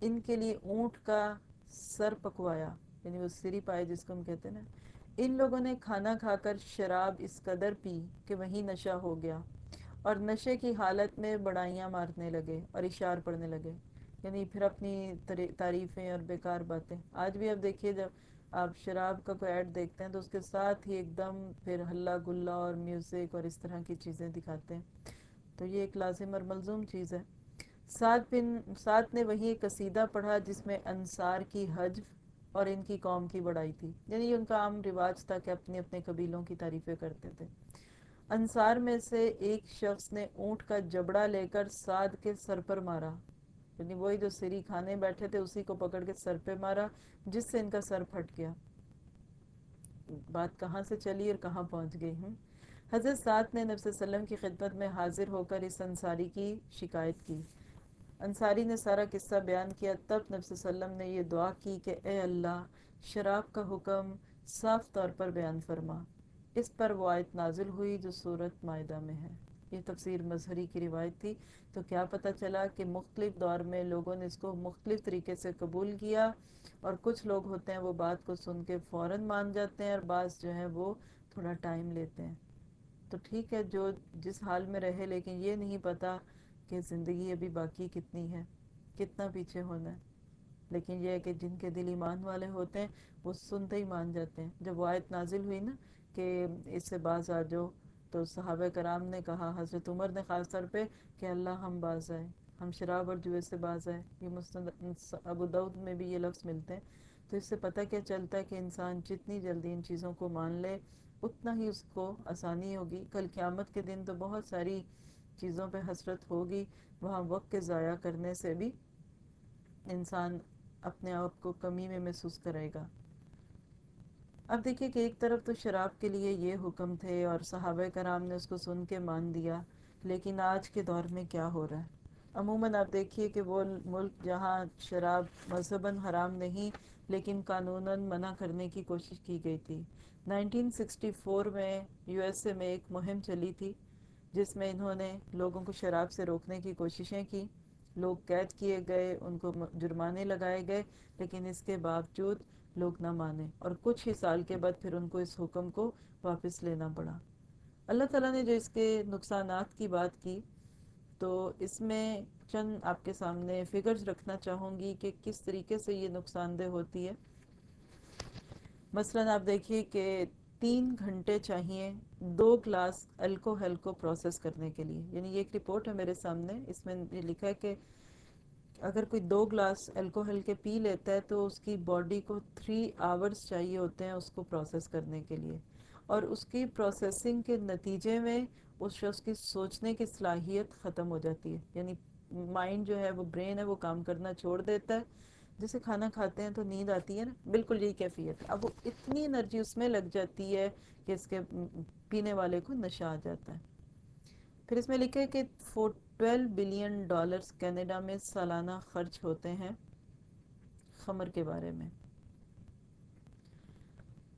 ان کے لیے اونٹ کا سر پکوایا یعنی وہ سری پائے جس کو ہم کہتے ہیں نا۔ ان لوگوں نے کھانا کھا کر شراب اس قدر پی کہ وہی نشہ ہو گیا۔ اور نشے کی حالت میں بڑائیاں مارنے لگے اور اشار پڑھنے لگے۔ یعنی پھر اپنی تعریفیں اور بیکار باتیں۔ آج بھی اب دیکھیے جب آپ شراب کا کوئی ایڈ دیکھتے ہیں تو اس کے ساتھ ہی ایک دم پھر ہلا گلا اور میوزک اور اس طرح کی چیزیں دکھاتے ہیں۔ تو یہ ایک لازم اور ملزوم چیز ہے۔ ساتھ بن ساتھ نے وہی ایک قصیدہ پڑھا جس میں انصار کی حج اور ان کی قوم کی بڑائی تھی۔ یعنی ان کا عام رواج تھا کہ اپنے اپنے قبیلوں کی تعریفیں کرتے تھے۔ انصار میں سے ایک شخص نے اونٹ کا جبڑا لے کر سعد کے سر پر مارا۔ یعنی وہی جو سری کھانے بیٹھے تھے، اسی کو پکڑ کے سر پہ مارا، جس سے ان کا سر پھٹ گیا۔ بات کہاں سے چلی اور کہاں پہنچ گئی ہوں؟ حضرت سعد نے نبی وسلم کی خدمت میں حاضر ہو کر اس انصاری کی شکایت کی۔ انصاری نے سارا قصہ بیان کیا۔ تب نبی وسلم نے یہ دعا کی کہ اے اللہ، شراب کا حکم صاف طور پر بیان فرما۔ اس پر وہ آیت نازل ہوئی جو صورت معدہ میں ہے۔ یہ تفسیر مظہری کی روایت تھی۔ تو کیا پتہ چلا کہ مختلف دور میں لوگوں نے اس کو مختلف طریقے سے قبول کیا اور کچھ لوگ ہوتے ہیں وہ بات کو سن کے فوراً مان جاتے ہیں اور بعض جو ہیں وہ تھوڑا ٹائم لیتے ہیں۔ تو ٹھیک ہے، جو جس حال میں رہے، لیکن یہ نہیں پتا کہ زندگی ابھی باقی کتنی ہے، کتنا پیچھے ہونا ہے۔ لیکن یہ ہے کہ جن کے دل ایمان والے ہوتے ہیں، وہ سنتے ہی مان جاتے ہیں۔ جب وہ آیت نازل ہوئی نا کہ اس سے باز آ جاؤ۔ تو صحابہ کرام نے کہا، حضرت عمر نے خاص طور پہ کہ اللہ ہم باز آئے، ہم شراب اور جوئے سے باز آئے۔ یہ مستند ابو دعود میں بھی یہ لفظ ملتے ہیں۔ تو اس سے پتہ کیا چلتا ہے کہ انسان جتنی جلدی ان چیزوں کو مان لے، اتنا ہی اس کو آسانی ہوگی۔ کل قیامت کے دن تو بہت ساری چیزوں پہ حسرت ہوگی۔ وہاں وقت کے ضائع کرنے سے بھی انسان اپنے آپ کو کمی میں محسوس کرے گا۔ اب دیکھیے کہ ایک طرف تو شراب کے لیے یہ حکم تھے اور صحابہ کرام نے اس کو سن کے مان دیا، لیکن آج کے دور میں کیا ہو رہا ہے؟ عموماً آپ دیکھیے کہ وہ ملک جہاں شراب مذہباً حرام نہیں، لیکن قانوناً منع کرنے کی کوشش کی گئی تھی۔ نائنٹین سکسٹی فور میں یو ایس اے میں ایک مہم چلی تھی، جس میں انہوں نے لوگوں کو شراب سے روکنے کی کوششیں کی۔ لوگ قید کیے گئے، ان کو جرمانے لگائے گئے، لیکن اس کے باوجود لوگ نہ مانے۔ اور کچھ ہی سال کے بعد پھر ان کو اس حکم کو واپس لینا پڑا۔ اللہ تعالیٰ نے جو اس کے نقصانات کی بات کی، تو اس میں چند آپ کے سامنے فگرز رکھنا چاہوں گی کہ کس طریقے سے یہ نقصان دہ ہوتی ہے۔ مثلا آپ دیکھیے کہ تین گھنٹے چاہیے دو گلاس الکوہل کو پروسیس کرنے کے لیے۔ یعنی یہ ایک رپورٹ ہے میرے سامنے، اس میں یہ لکھا ہے کہ اگر کوئی دو گلاس الکوہل کے پی لیتا ہے تو اس کی باڈی کو تھری آورس چاہیے ہوتے ہیں اس کو پروسیس کرنے کے لیے۔ اور اس کی پروسیسنگ کے نتیجے میں اس شخص کی سوچنے کی صلاحیت ختم ہو جاتی ہے۔ یعنی مائنڈ جو ہے وہ برین ہے وہ کام کرنا چھوڑ دیتا ہے۔ جیسے کھانا کھاتے ہیں تو نیند آتی ہے نا۔ بالکل یہی کیفیت۔ اب وہ اتنی انرجی اس میں لگ جاتی ہے کہ اس کے پینے والے کو نشہ آ جاتا ہے۔ پھر اس میں لکھے کہ four twelve billion dollars Canada میں سالانہ خرچ ہوتے ہیں خمر کے بارے میں۔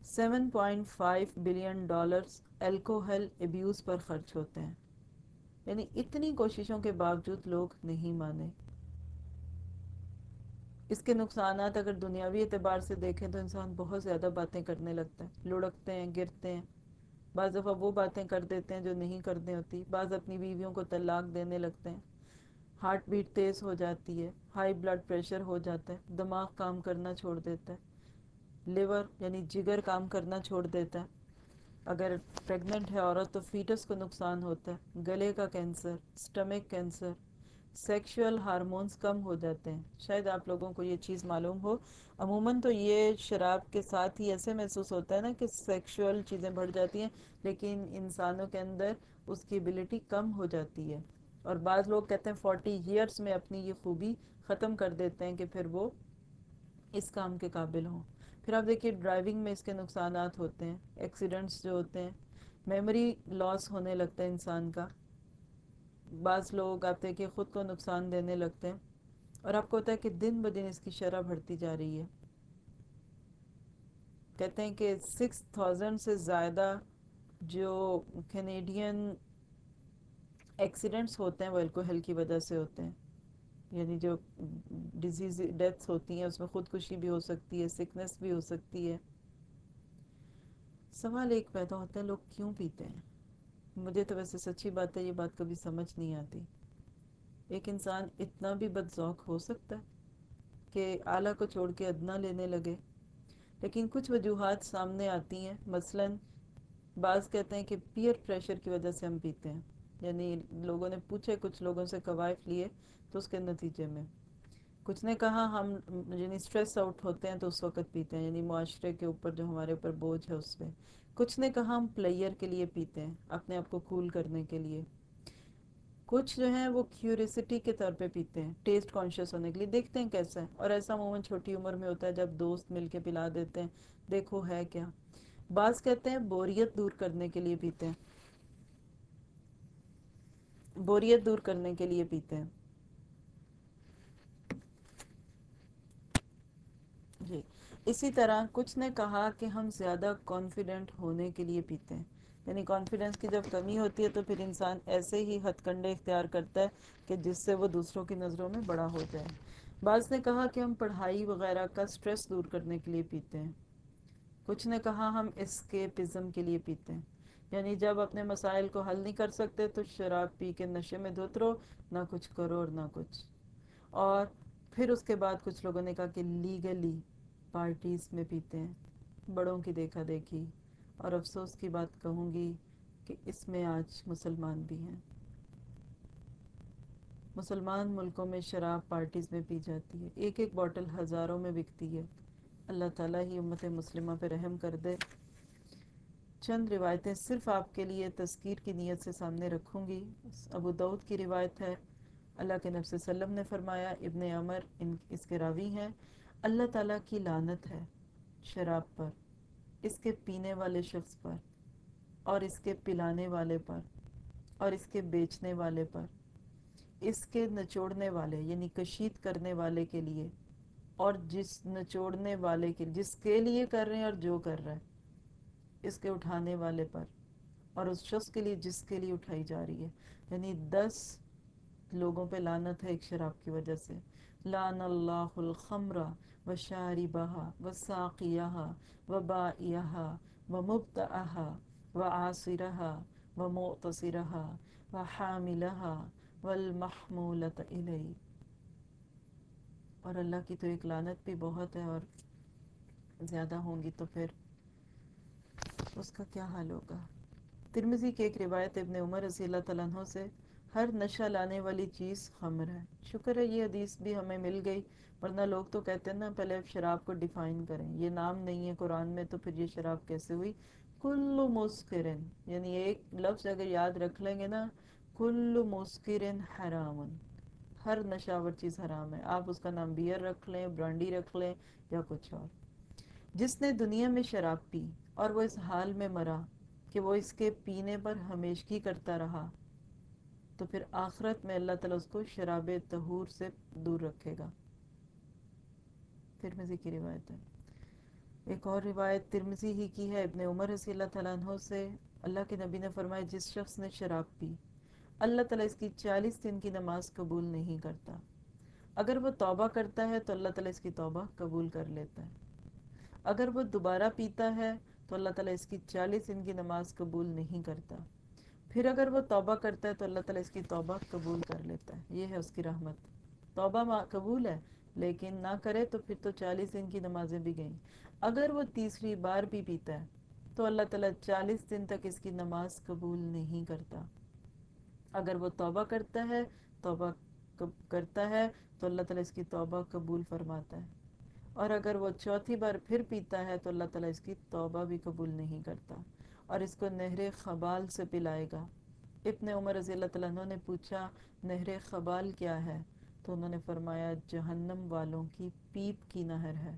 Seven point five billion dollars alcohol abuse پر خرچ ہوتے ہیں۔ یعنی اتنی کوششوں کے باوجود لوگ نہیں مانے۔ اس کے نقصانات اگر دنیاوی اعتبار سے دیکھیں تو انسان بہت زیادہ باتیں کرنے لگتا ہے، لڑکتے ہیں، گرتے ہیں۔ بعض دفعہ وہ باتیں کر دیتے ہیں جو نہیں کرنے ہوتی۔ بعض اپنی بیویوں کو طلاق دینے لگتے ہیں۔ ہارٹ بیٹ تیز ہو جاتی ہے، ہائی بلڈ پریشر ہو جاتا ہے، دماغ کام کرنا چھوڑ دیتا ہے۔ لیور یعنی جگر کام کرنا چھوڑ دیتا ہے۔ اگر پریگننٹ ہے عورت تو فیٹس کو نقصان ہوتا ہے۔ گلے کا cancer stomach cancer sexual hormones کم ہو جاتے ہیں۔ شاید آپ لوگوں کو یہ چیز معلوم ہو۔ عموماً تو یہ شراب کے ساتھ ہی ایسے محسوس ہوتا ہے نا کہ سیکشول چیزیں بڑھ جاتی ہیں، لیکن انسانوں کے اندر اس کی ابیلٹی کم ہو جاتی ہے۔ اور بعض لوگ کہتے ہیں فورٹی ایئرس میں اپنی یہ خوبی ختم کر دیتے ہیں کہ پھر وہ اس کام کے قابل ہوں۔ پھر آپ دیکھیے ڈرائیونگ میں اس کے نقصانات ہوتے ہیں ایکسیڈنٹس جو ہوتے ہیں میموری لاس ہونے لگتا ہے انسان کا۔ بعض لوگ آپ دیکھیے خود کو نقصان دینے لگتے ہیں اور آپ کو ہوتا ہے کہ دن بدن اس کی شرح بڑھتی جا رہی ہے۔ کہتے ہیں کہ سکس تھاؤزنڈ سے زیادہ جو کینیڈین ایکسیڈنٹس ہوتے ہیں وہ الکوہل کی وجہ سے ہوتے ہیں۔ یعنی جو ڈیزیز ڈیتھس ہوتی ہیں، اس میں خودکشی بھی ہو سکتی ہے سکنس بھی ہو سکتی ہے۔ سوال ایک پیدا ہوتا ہے، لوگ کیوں پیتے ہیں؟ مجھے تو ویسے سچی بات ہے، یہ بات کبھی سمجھ نہیں آتی۔ ایک انسان اتنا بھی بد ذوق ہو سکتا ہے کہ اعلیٰ کو چھوڑ کے ادنا لینے لگے۔ لیکن کچھ وجوہات سامنے آتی ہیں۔ مثلا بعض کہتے ہیں کہ پیئر پریشر کی وجہ سے ہم پیتے ہیں۔ یعنی لوگوں نے پوچھے کچھ لوگوں سے قوائف لیے تو اس کے نتیجے میں۔ کچھ نے کہا، ہم یعنی اسٹریس آؤٹ ہوتے ہیں تو اس وقت پیتے ہیں۔ یعنی معاشرے کے اوپر جو ہمارے اوپر بوجھ ہے، اس پہ۔ کچھ نے کہا ہم پلیئر کے لیے پیتے ہیں، اپنے آپ کو کول کرنے کے لیے۔ کچھ جو ہیں وہ کیوریسٹی کے طور پہ پیتے ہیں ٹیسٹ کانشیس ہونے کے لیے۔ دیکھتے ہیں کیسا ہے۔ اور ایسا عموماً چھوٹی عمر میں ہوتا ہے جب دوست مل کے پلا دیتے ہیں، دیکھو ہے کیا۔ بعض کہتے ہیں بوریت دور کرنے کے لیے پیتے ہیں۔ بوریت دور کرنے کے لیے پیتے ہیں جی اسی طرح کچھ نے کہا کہ ہم زیادہ کانفیڈنٹ ہونے کے لیے پیتے ہیں۔ یعنی کانفیڈنس کی جب کمی ہوتی ہے تو پھر انسان ایسے ہی ہتھ کنڈے اختیار کرتا ہے کہ جس سے وہ دوسروں کی نظروں میں بڑا ہو جائے۔ بعض نے کہا کہ ہم پڑھائی وغیرہ کا سٹریس دور کرنے کے لیے پیتے ہیں۔ کچھ نے کہا ہم اسکیپزم کے لیے پیتے ہیں۔ یعنی جب اپنے مسائل کو حل نہیں کر سکتے تو شراب پی کے نشے میں دھوترو نہ کچھ کرو اور نہ کچھ۔ اور پھر اس کے بعد کچھ لوگوں نے کہا کہ لیگلی پارٹیز میں پیتے ہیں۔ بڑوں کی دیکھا دیکھی۔ اور افسوس کی بات کہوں گی کہ اس میں آج مسلمان بھی ہیں۔ مسلمان ملکوں میں شراب پارٹیز میں پی جاتی ہے۔ ایک ایک بوٹل ہزاروں میں بکتی ہے۔ اللہ تعالیٰ ہی امت مسلمہ پہ رحم کر دے۔ چند روایتیں صرف آپ کے لیے تذکیر کی نیت سے سامنے رکھوں گی۔ ابو دعود کی روایت ہے۔ اللہ کے نفس وسلم نے فرمایا، ابن عمر ان اس کے راوی ہیں۔ اللہ تعالیٰ کی لانت ہے شراب پر، اس کے پینے والے شخص پر، اور اس کے پلانے والے پر، اور اس کے بیچنے والے پر، اس کے نچوڑنے والے یعنی کشید کرنے والے کے لیے، اور جس نچوڑنے والے کے جس کے لیے کر رہے ہیں اور جو کر رہا ہے، اس کے اٹھانے والے پر، اور اس شخص کے لیے جس کے لیے اٹھائی جا رہی ہے۔ یعنی دس لوگوں پہ لانت ہے ایک شراب کی وجہ سے۔ لان اللہ الخمرہ و شاری بہا و ساقیہ و بائیہ و مبتعہ و آصرہ و مؤتصرہ و حاملہ والمحمولت الی اور اللہ کی تو ایک لانت بھی بہت ہے اور زیادہ ہوں گی تو پھر اس کا کیا حال ہوگا؟ ترمزی کی ایک روایت ابن عمر رضی اللہ تعالیٰ عنہ سے، ہر نشہ لانے والی چیز خمر ہے۔ شکر ہے یہ حدیث بھی ہمیں مل گئی۔ ورنہ لوگ تو کہتے ہیں نا، پہلے اب شراب کو ڈیفائن کریں۔ یہ نام نہیں ہے قرآن میں، تو پھر یہ شراب کیسے ہوئی؟ کل مسکرن۔ یعنی ایک لفظ اگر یاد رکھ لیں گے نا، کل مسکرن حرام ہر نشاور چیز حرام ہے۔ آپ اس کا نام بیئر رکھ لیں برانڈی رکھ لیں یا کچھ اور۔ جس نے دنیا میں شراب پی اور وہ اس حال میں مرا کہ وہ اس کے پینے پر ہمیشگی کرتا رہا، تو پھر آخرت میں اللہ تعالیٰ اس کو شراب تہور سے دور رکھے گا۔ ترمزی کی روایت ہے۔ ایک اور روایت ترمزی ہی کی ہے، ابن عمر رضی اللہ تعالیٰ عنہ سے اللہ کے نبی نے فرمایا، جس شخص نے شراب پی، اللہ تعالیٰ اس کی چالیس دن کی نماز قبول نہیں کرتا۔ اگر وہ توبہ کرتا ہے تو اللہ تعالیٰ اس کی توبہ قبول کر لیتا ہے۔ اگر وہ دوبارہ پیتا ہے تو اللہ تعالیٰ اس کی چالیس دن کی نماز قبول نہیں کرتا۔ پھر اگر وہ توبہ کرتا ہے تو اللہ تعالیٰ اس کی توبہ قبول کر لیتا ہے۔ یہ ہے اس کی رحمت۔ توبہ قبول ہے لیکن نہ کرے تو پھر تو چالیس دن کی نمازیں بھی گئیں۔ اگر وہ تیسری بار بھی پیتا ہے، تو اللہ تعالیٰ چالیس دن تک اس کی نماز قبول نہیں کرتا۔ اگر وہ توبہ کرتا ہے، توبہ کرتا ہے، تو اللہ تعالیٰ اس کی توبہ قبول فرماتا ہے۔ اور اگر وہ چوتھی بار پھر پیتا ہے، تو اللہ تعالیٰ اس کی توبہ بھی قبول نہیں کرتا۔ اور اس کو نہر خبال سے پلائے گا۔ ابن عمر رضی اللہ تعالیٰ نے پوچھا، نہر خبال کیا ہے؟ تو انہوں نے فرمایا، جہنم والوں کی پیپ کی نہر ہے۔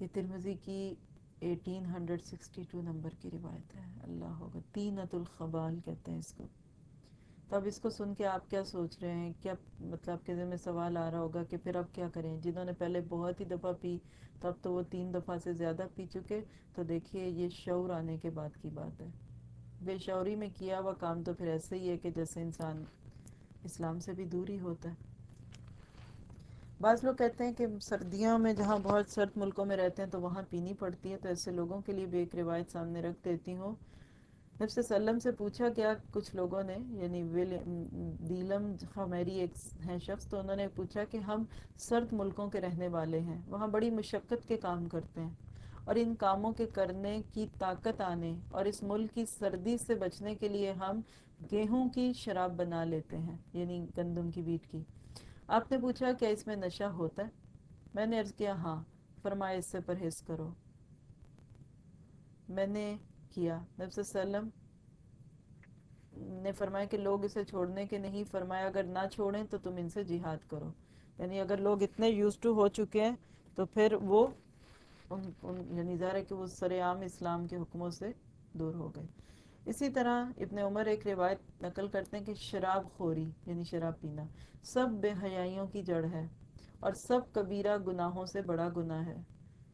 یہ ترمزی کی eighteen hundred sixty two number کی روایت ہے۔ اللہ ہوگا، تینت الخبال کہتے ہیں اس کو۔ تو اب اس کو سن کے آپ کیا سوچ رہے ہیں؟ کیا مطلب آپ کے ذہن میں سوال آ رہا ہوگا کہ پھر اب کیا کریں؟ جنہوں نے پہلے بہت ہی دفعہ پی، تو اب تو وہ تین دفعہ سے زیادہ پی چکے۔ تو دیکھیے، یہ شعور آنے کے بعد کی بات ہے۔ بے شعوری میں کیا ہوا کام تو پھر ایسے ہی ہے کہ جیسے انسان اسلام سے بھی دور ہی ہوتا ہے۔ بعض لوگ کہتے ہیں کہ سردیوں میں جہاں بہت سرد ملکوں میں رہتے ہیں تو وہاں پینی پڑتی ہے، تو ایسے لوگوں کے لیے بھی ایک روایت سامنے رکھ دیتی ہوں۔ نفس سلم سے پوچھا کیا کچھ لوگوں نے یعنی دیلم خمیری ایک ہیں شخص، تو انہوں نے پوچھا کہ ہم سرد ملکوں کے رہنے والے ہیں، وہاں بڑی مشقت کے کام کرتے ہیں اور ان کاموں کے کرنے کی طاقت آنے اور اس ملک کی سردی سے بچنے کے لیے ہم گیہوں کی شراب بنا لیتے ہیں یعنی گندم کی بیٹ کی۔ آپ نے پوچھا کیا اس میں نشہ ہوتا ہے؟ میں نے عرض کیا ہاں فرمایا اس سے پرہیز کرو۔ میں نے کیا۔ نبی صلی اللہ علیہ وسلم نے فرمایا کہ لوگ اسے چھوڑنے کے نہیں فرمایا۔ اگر نہ چھوڑیں تو تم ان سے جہاد کرو۔ یعنی اگر لوگ اتنے یوز ٹو ہو چکے ہیں تو پھر وہ ان, ان یعنی ظاہر ہے کہ وہ سر عام اسلام کے حکموں سے دور ہو گئے۔ اسی طرح ابن عمر ایک روایت نقل کرتے ہیں کہ شراب خوری یعنی شراب پینا، سب بے حیائیوں کی جڑ ہے اور سب کبیرہ گناہوں سے بڑا گناہ ہے۔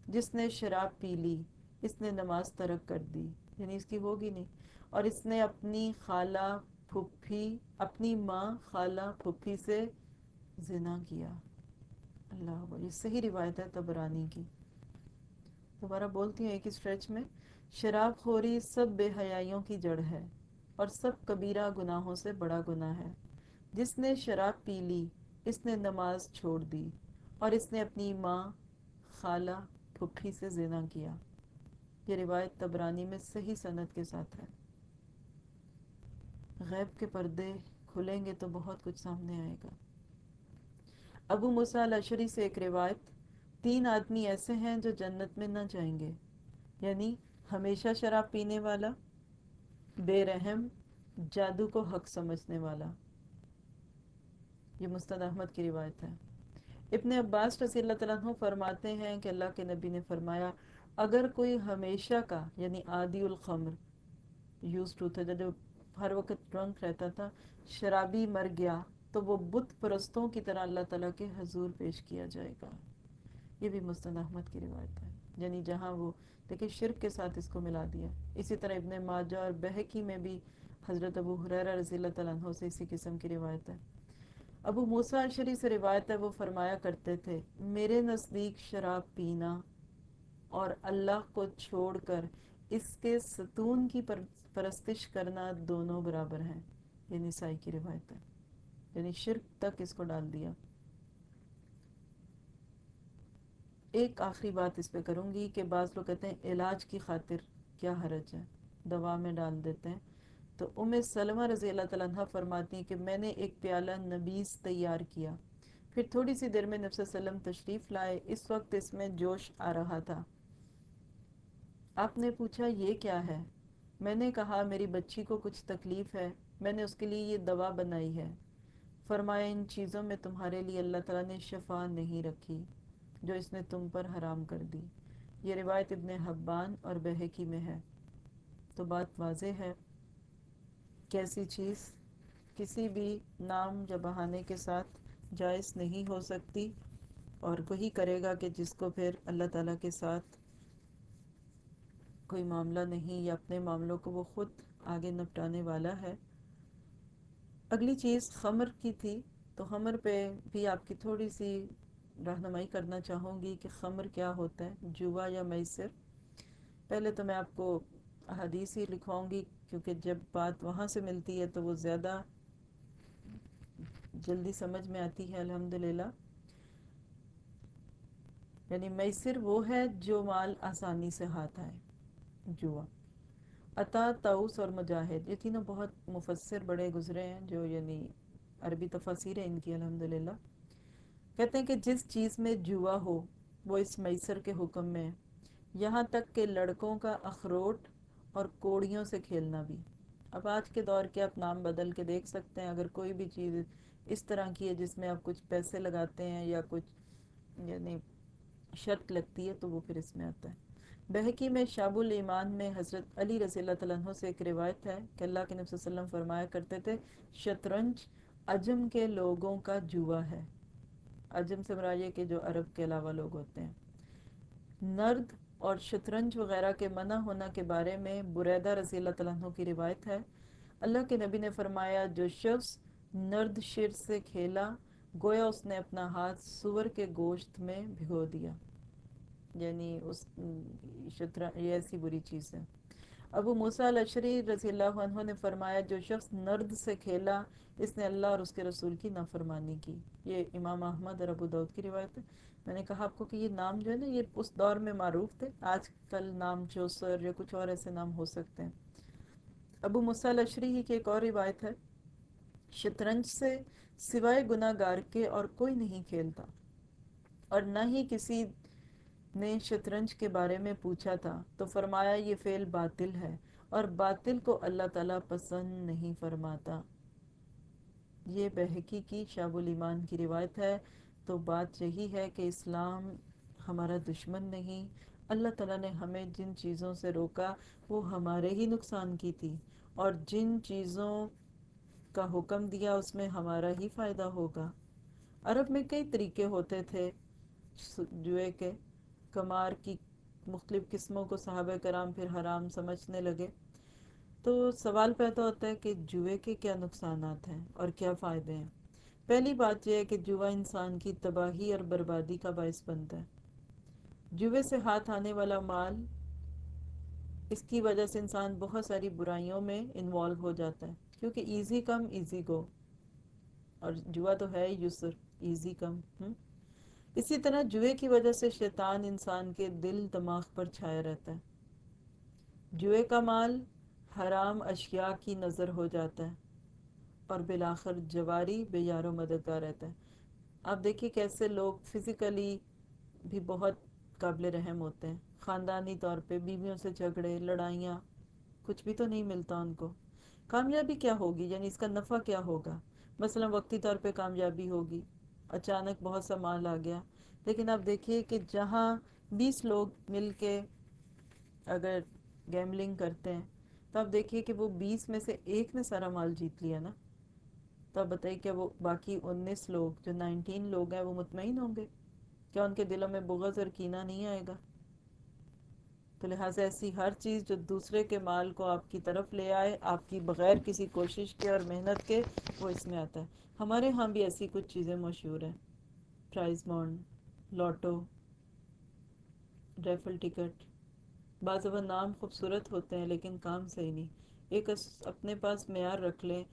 جس نے شراب پی لی، اس نے نماز ترک کر دی یعنی اس کی ہوگی نہیں۔ اور اس نے اپنی خالہ پھپھی، اپنی ماں خالہ پھپھی سے زنا کیا۔ اللہ یہ صحیح روایت ہے تبرانی کی۔ دوبارہ بولتی ہوں ایک اسٹریچ میں۔ شراب خوری سب بے حیائیوں کی جڑ ہے اور سب کبیرہ گناہوں سے بڑا گناہ ہے۔ جس نے شراب پی لی، اس نے نماز چھوڑ دی اور اس نے اپنی ماں خالہ پھپھی سے زنا کیا۔ یہ روایت تبرانی میں صحیح صنعت کے ساتھ ہے۔ غیب کے پردے کھلیں گے تو بہت کچھ سامنے آئے گا۔ ابو مسال اشری سے ایک روایت، تین آدمی ایسے ہیں جو جنت میں نہ جائیں گے یعنی ہمیشہ شراب پینے والا، بے رحم، جادو کو حق سمجھنے والا۔ یہ مستد احمد کی روایت ہے۔ ابن عباس رضی اللہ تعالیٰ فرماتے ہیں کہ اللہ کے نبی نے فرمایا، اگر کوئی ہمیشہ کا یعنی عادی الخمر، یوز ٹو تھا جو ہر وقت ڈرنک رہتا تھا، شرابی مر گیا، تو وہ بت پرستوں کی طرح اللہ تعالیٰ کے حضور پیش کیا جائے گا۔ یہ بھی مستد احمد کی روایت ہے۔ یعنی جہاں وہ دیکھیں شرک کے ساتھ اس کو ملا دیا۔ اسی طرح ابن ماجہ اور بہکی میں بھی حضرت ابو حریرہ رضی اللہ تعالیٰ عنہ سے اسی قسم کی روایت ہے۔ ابو موسیٰ عشری سے روایت ہے، وہ فرمایا کرتے تھے، میرے نزدیک شراب پینا اور اللہ کو چھوڑ کر اس کے ستون کی پرستش کرنا دونوں برابر ہیں۔ یعنی یہ نسائی کی روایت ہے۔ یعنی شرک تک اس کو ڈال دیا۔ ایک آخری بات اس پہ کروں گی کہ بعض لوگ کہتے ہیں، علاج کی خاطر کیا حرج ہے؟ دوا میں ڈال دیتے ہیں۔ تو ام سلمہ رضی اللہ تعالیٰ عنہ فرماتی کہ میں نے ایک پیالہ نبیز تیار کیا۔ پھر تھوڑی سی دیر میں نفس وسلم تشریف لائے۔ اس وقت اس میں جوش آ رہا تھا۔ آپ نے پوچھا، یہ کیا ہے؟ میں نے کہا، میری بچی کو کچھ تکلیف ہے۔ میں نے اس کے لیے یہ دوا بنائی ہے۔ فرمایا، ان چیزوں میں تمہارے لیے اللہ تعالیٰ نے شفا نہیں رکھی۔ جو اس نے تم پر حرام کر دی۔ یہ روایت ابن حبان اور بحقی میں ہے۔ تو بات واضح ہے۔ کیسی چیز؟ کسی بھی نام یا بہانے کے ساتھ جائز نہیں ہو سکتی اور وہی کرے گا کہ جس کو پھر اللہ تعالیٰ کے ساتھ کوئی معاملہ نہیں یا اپنے معاملوں کو وہ خود آگے نپٹانے والا ہے۔ اگلی چیز خمر کی تھی۔ تو خمر پہ بھی آپ کی تھوڑی سی رہنمائی کرنا چاہوں گی کہ خمر کیا ہوتا ہے، جوا یا میسر؟ پہلے تو میں آپ کو حدیث ہی لکھواؤں گی، کیونکہ جب بات وہاں سے ملتی ہے تو وہ زیادہ جلدی سمجھ میں آتی ہے، الحمدللہ۔ یعنی میسر وہ ہے جو مال آسانی سے ہاتھ آئے، جوا۔ عطا تاؤس اور مجاہد، یہ تینوں بہت مفسر بڑے گزرے ہیں جو یعنی عربی تفاصیر ہیں ان کی، الحمدللہ۔ کہتے ہیں کہ جس چیز میں جوا ہو، وہ اس میسر کے حکم میں یہاں تک کہ لڑکوں کا اخروٹ اور کوڑیوں سے کھیلنا بھی۔ اب آج کے دور کے آپ نام بدل کے دیکھ سکتے ہیں، اگر کوئی بھی چیز اس طرح کی ہے جس میں آپ کچھ پیسے لگاتے ہیں یا کچھ یعنی شرط لگتی ہے، تو وہ پھر اس میں آتا ہے۔ بحقی میں شاب الایمان میں حضرت علی رضی اللہ تعالیٰ عنہ سے ایک روایت ہے کہ اللہ کے نبی صلی اللہ علیہ وسلم فرمایا کرتے تھے، شطرنج عجم کے لوگوں کا جوا ہے۔ عجم سے مرائیے کہ جو عرب کے علاوہ لوگ ہوتے ہیں۔ نرد اور شطرنج وغیرہ کے منع ہونا کے بارے میں بریدہ رضی اللہ تعالیٰ عنہ کی روایت ہے۔ اللہ کے نبی نے فرمایا، جو شخص نرد شیر سے کھیلا، گویا اس نے اپنا ہاتھ سور کے گوشت میں بھگو دیا۔ یعنی اس شطرنج، یہ ایسی بری چیز ہے۔ ابو موسیٰ الاشری رضی اللہ عنہ نے فرمایا، جو شخص نرد سے کھیلا، اس نے اللہ اور اس کے رسول کی نافرمانی کی۔ یہ امام احمد اور ابو دعود کی روایت ہے۔ میں نے کہا آپ کو کہ یہ نام جو ہے نا، یہ اس دور میں معروف تھے۔ آج کل نام چوسر یا کچھ اور ایسے نام ہو سکتے ہیں۔ ابو موسیٰ الاشری ہی کی ایک اور روایت ہے۔ شطرنج سے سوائے گناہ گار کے اور کوئی نہیں کھیلتا۔ اور نہ ہی کسی نے شطرنج کے بارے میں پوچھا تھا تو فرمایا یہ فعل باطل ہے اور باطل کو اللہ تعالیٰ پسند نہیں فرماتا۔ یہ بحقی کی شاب الایمان کی روایت ہے۔ تو بات یہی ہے کہ اسلام ہمارا دشمن نہیں، اللہ تعالیٰ نے ہمیں جن چیزوں سے روکا وہ ہمارے ہی نقصان کی تھی اور جن چیزوں کا حکم دیا اس میں ہمارا ہی فائدہ ہوگا۔ عرب میں کئی طریقے ہوتے تھے جوئے کے کمار کی مختلف قسموں کو صحابہ کرام پھر حرام سمجھنے لگے۔ تو سوال پیدا ہوتا ہے کہ جوئے کے کیا نقصانات ہیں اور کیا فائدے ہیں؟ پہلی بات یہ ہے کہ جوا انسان کی تباہی اور بربادی کا باعث بنتا ہے۔ جوے سے ہاتھ آنے والا مال، اس کی وجہ سے انسان بہت ساری برائیوں میں انوالو ہو جاتا ہے۔ کیونکہ ایزی کم ایزی گو اور جوا تو ہے یسر ایزی کم، ہم؟ اسی طرح جوئے کی وجہ سے شیطان انسان کے دل دماغ پر چھایا رہتا ہے۔ جوئے کا مال حرام اشیاء کی نظر ہو جاتا ہے اور بلاخر جواری بے یار و مددگار رہتا ہے۔ آپ دیکھیے کیسے لوگ فزیکلی بھی بہت قابل رحم ہوتے ہیں۔ خاندانی طور پہ بیویوں سے جھگڑے، لڑائیاں، کچھ بھی تو نہیں ملتا ان کو۔ کامیابی کیا ہوگی؟ یعنی اس کا نفع کیا ہوگا؟ مثلا وقتی طور پہ کامیابی ہوگی۔ اچانک بہت سا مال آ گیا۔ لیکن اب دیکھیے کہ جہاں بیس لوگ مل کے اگر گیملنگ کرتے ہیں، تو آپ دیکھیے کہ وہ بیس میں سے ایک نے سارا مال جیت لیا نا۔ تو آپ بتائیے کہ وہ باقی انیس لوگ، جو نائنٹین لوگ ہیں، وہ مطمئن ہوں گے؟ کیا ان کے دلوں میں بغض اور کینہ نہیں آئے گا؟ تو لہٰذا ایسی ہر چیز جو دوسرے کے مال کو آپ کی طرف لے آئے، آپ کی بغیر کسی کوشش کے اور محنت کے، وہ اس میں آتا ہے۔ ہمارے ہاں بھی ایسی کچھ چیزیں مشہور ہیں۔ Prize bond, lotto, raffle ticket. بعض وہ نام خوبصورت ہوتے ہیں لیکن کام صحیح نہیں۔ ایک اپنے پاس معیار رکھ لیں۔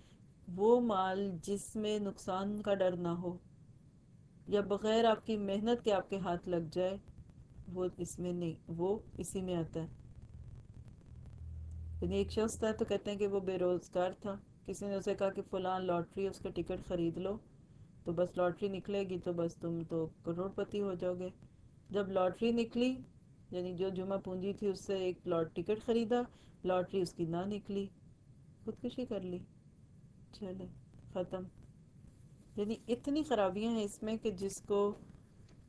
وہ مال جس میں نقصان کا ڈر نہ ہو یا بغیر آپ کی محنت کے آپ کے ہاتھ لگ جائے وہ اس میں نہیں، وہ اسی میں آتا ہے۔ یعنی ایک شخص تھا تو کہتے ہیں کہ وہ بے روزگار تھا۔ کسی نے اسے کہا کہ فلاں لاٹری اس کا ٹکٹ خرید لو۔ تو بس لاٹری نکلے گی تو بس تم تو کروڑ پتی ہو جاؤ گے۔ جب لاٹری نکلی یعنی جو جمعہ پونجی تھی، اس سے ایک لاٹ ٹکٹ خریدا، لاٹری اس کی نہ نکلی۔ خودکشی کر لی۔ چلے، ختم۔ یعنی اتنی خرابیاں ہیں اس میں کہ جس کو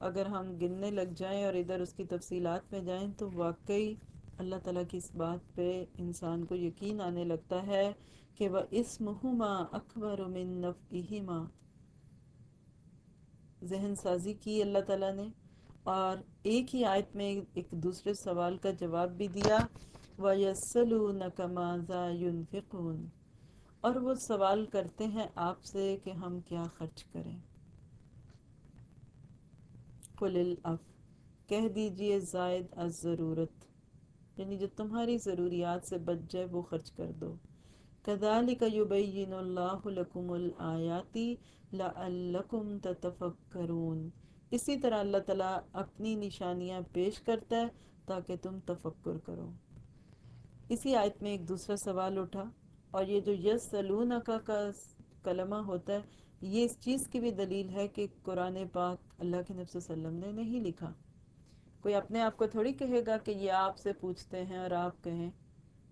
اگر ہم گننے لگ جائیں اور ادھر اس کی تفصیلات میں جائیں تو واقعی اللہ تعالیٰ کی اس بات پہ انسان کو یقین آنے لگتا ہے کہ وہ اس مہما اکبر من نفعی ماں ذہن سازی کی اللہ تعالیٰ نے اور ایک ہی آیت میں ایک دوسرے سوال کا جواب بھی دیا۔ وَيَسَّلُونَكَ مَاذَا يُنفِقُونَ۔ اور وہ سوال کرتے ہیں آپ سے کہ ہم کیا خرچ کریں۔ قل الاف کہہ دیجیے زائد از ضرورت۔ یعنی جو تمہاری ضروریات سے بچ جائے وہ خرچ کر دو۔ كَذَلِكَ يُبَيِّنُ اللَّهُ لَكُمُ الْآيَاتِ لَعَلَّكُمْ تَتَفَكَّرُونَ اسی طرح اللہ تعالیٰ اپنی نشانیاں پیش کرتا ہے تاکہ تم تفکر کرو۔ اسی آیت میں ایک دوسرا سوال اٹھا، اور یہ جو یس سلون کا کلمہ ہوتا ہے یہ اس چیز کی بھی دلیل ہے کہ قرآن پاک اللہ کے نفس وسلم نے نہیں لکھا۔ کوئی اپنے آپ کو تھوڑی کہے گا کہ یہ آپ سے پوچھتے ہیں اور آپ کہیں۔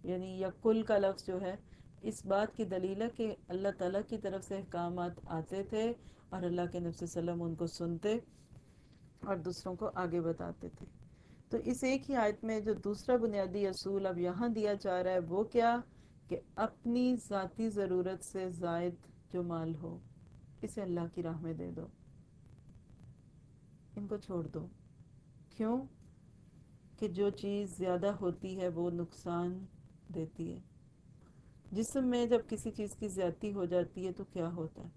یعنی یا کل کا لفظ جو ہے، اس بات کی دلیل ہے کہ اللہ تعالیٰ کی طرف سے احکامات آتے تھے اور اللہ کے نفس وسلم ان کو سنتے اور دوسروں کو آگے بتاتے تھے۔ تو اس ایک ہی آیت میں جو دوسرا بنیادی اصول اب یہاں دیا جا رہا ہے، وہ کیا؟ کہ اپنی ذاتی ضرورت سے زائد جو مال ہو۔ اسے اللہ کی راہ میں دے دو۔ ان کو چھوڑ دو۔ کیوں؟ کہ جو چیز زیادہ ہوتی ہے وہ نقصان دیتی ہے۔ جسم میں جب کسی چیز کی زیادتی ہو جاتی ہے تو کیا ہوتا ہے؟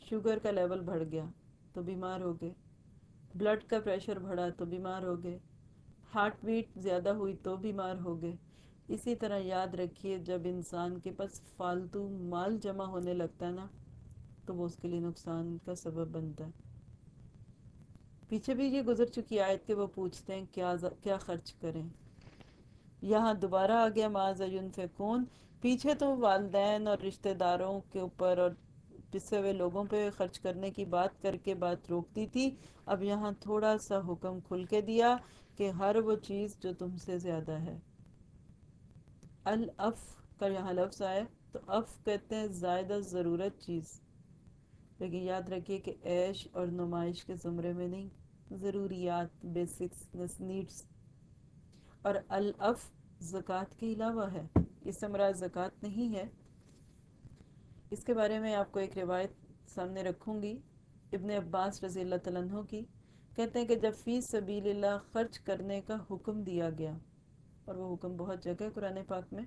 شوگر کا لیول بڑھ گیا تو بیمار ہو گئے۔ بلڈ کا پریشر بڑھا تو بیمار ہو گئے۔ ہارٹ بیٹ زیادہ ہوئی تو بیمار ہو گئے۔ اسی طرح یاد رکھیے، جب انسان کے پاس فالتو مال جمع ہونے لگتا ہے نا تو وہ اس کے لیے نقصان کا سبب بنتا ہے۔ پیچھے بھی یہ گزر چکی آیت کہ وہ پوچھتے ہیں، کیا کیا خرچ کریں؟ یہاں دوبارہ آ گیا معاذ فکون پیچھے تو والدین اور رشتہ داروں کے اوپر اور پسے ہوئے لوگوں پہ خرچ کرنے کی بات کر کے بات روکتی تھی۔ اب یہاں تھوڑا سا حکم کھل کے دیا کہ ہر وہ چیز جو تم سے زیادہ ہے۔ الاف کا یہاں لفظ آئے تو اف کہتے ہیں زائدہ ضرورت چیز۔ لیکن یاد رکھیے کہ عیش اور نمائش کے زمرے میں نہیں، ضروریات بیسکس نیڈس اور الاف زکوٰۃ کے علاوہ ہے۔ اس سے مراد زکوٰۃ نہیں ہے۔ اس کے بارے میں آپ کو ایک روایت سامنے رکھوں گی، ابن عباس رضی اللہ تعالیٰ عنہ کی۔ کہتے ہیں کہ جب فی سبیل اللہ خرچ کرنے کا حکم دیا گیا، اور وہ حکم بہت جگہ قرآن پاک میں۔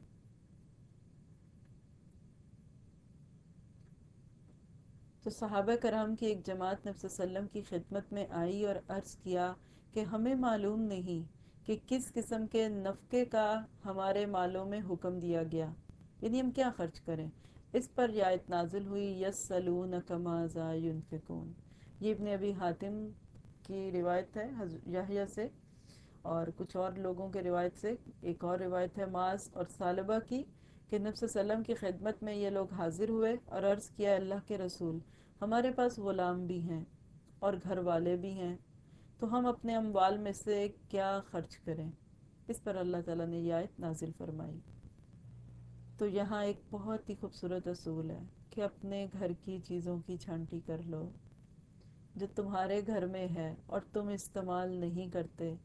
تو صحابہ کرام کی ایک جماعت نفس وسلم کی خدمت میں آئی اور عرض کیا کہ ہمیں معلوم نہیں کہ کس قسم کے نفقے کا ہمارے مالوں میں حکم دیا گیا۔ یعنی ہم کیا خرچ کریں؟ اس پر رعایت نازل ہوئی یس سلون کمازا ينفقون۔ یہ ابن ابی حاتم کی روایت ہے یحییٰ سے۔ اور کچھ اور لوگوں کے روایت سے۔ ایک اور روایت ہے معاذ اور صالبہ کی، کہ نفس وسلم کی خدمت میں یہ لوگ حاضر ہوئے اور عرض کیا، اللہ کے رسول ہمارے پاس غلام بھی ہیں اور گھر والے بھی ہیں، تو ہم اپنے اموال میں سے کیا خرچ کریں؟ اس پر اللہ تعالیٰ نے یہ آیت نازل فرمائی۔ تو یہاں ایک بہت ہی خوبصورت اصول ہے کہ اپنے گھر کی چیزوں کی چھانٹی کر لو۔ جو تمہارے گھر میں ہے اور تم استعمال نہیں کرتے،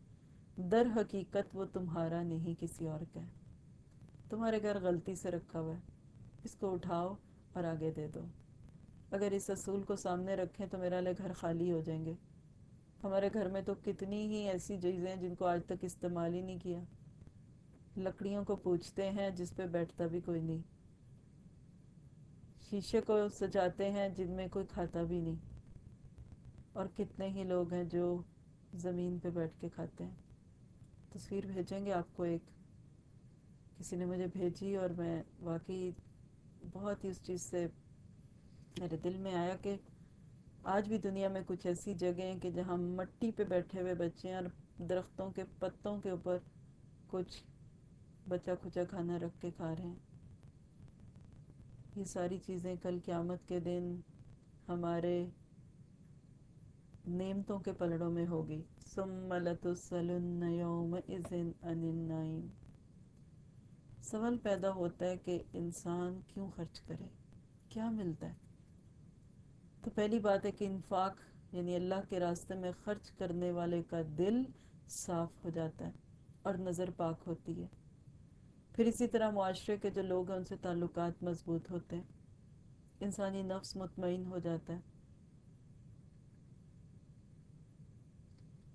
در حقیقت وہ تمہارا نہیں، کسی اور کا۔ ہے تمہارے گھر غلطی سے رکھا ہوا ہے۔ اس کو اٹھاؤ اور آگے دے دو۔ اگر اس اصول کو سامنے رکھیں تو میرا لیے گھر خالی ہو جائیں گے۔ ہمارے گھر میں تو کتنی ہی ایسی چیزیں ہیں جن کو آج تک استعمال ہی نہیں کیا۔ لکڑیوں کو پوچھتے ہیں، جس پہ بیٹھتا بھی کوئی نہیں۔ شیشے کو سجاتے ہیں جن میں کوئی کھاتا بھی نہیں۔ اور کتنے ہی لوگ ہیں جو زمین پہ بیٹھ کے کھاتے ہیں۔ تصویر بھیجیں گے آپ کو ایک۔ کسی نے مجھے بھیجی اور میں واقعی بہت ہی اس چیز سے میرے دل میں آیا کہ آج بھی دنیا میں کچھ ایسی جگہیں ہیں کہ جہاں مٹی پہ بیٹھے ہوئے بچے ہیں اور درختوں کے پتوں کے اوپر کچھ بچا کھچا کھانا رکھ کے کھا رہے ہیں۔ یہ ساری چیزیں کل قیامت کے دن ہمارے نعمتوں کے پلڑوں میں ہوگی۔ النعیم سوال پیدا ہوتا ہے کہ انسان کیوں خرچ کرے؟ کیا ملتا ہے؟ تو پہلی بات ہے کہ انفاق یعنی اللہ کے راستے میں خرچ کرنے والے کا دل صاف ہو جاتا ہے اور نظر پاک ہوتی ہے۔ پھر اسی طرح معاشرے کے جو لوگ ہیں، ان سے تعلقات مضبوط ہوتے ہیں۔ انسانی نفس مطمئن ہو جاتا ہے۔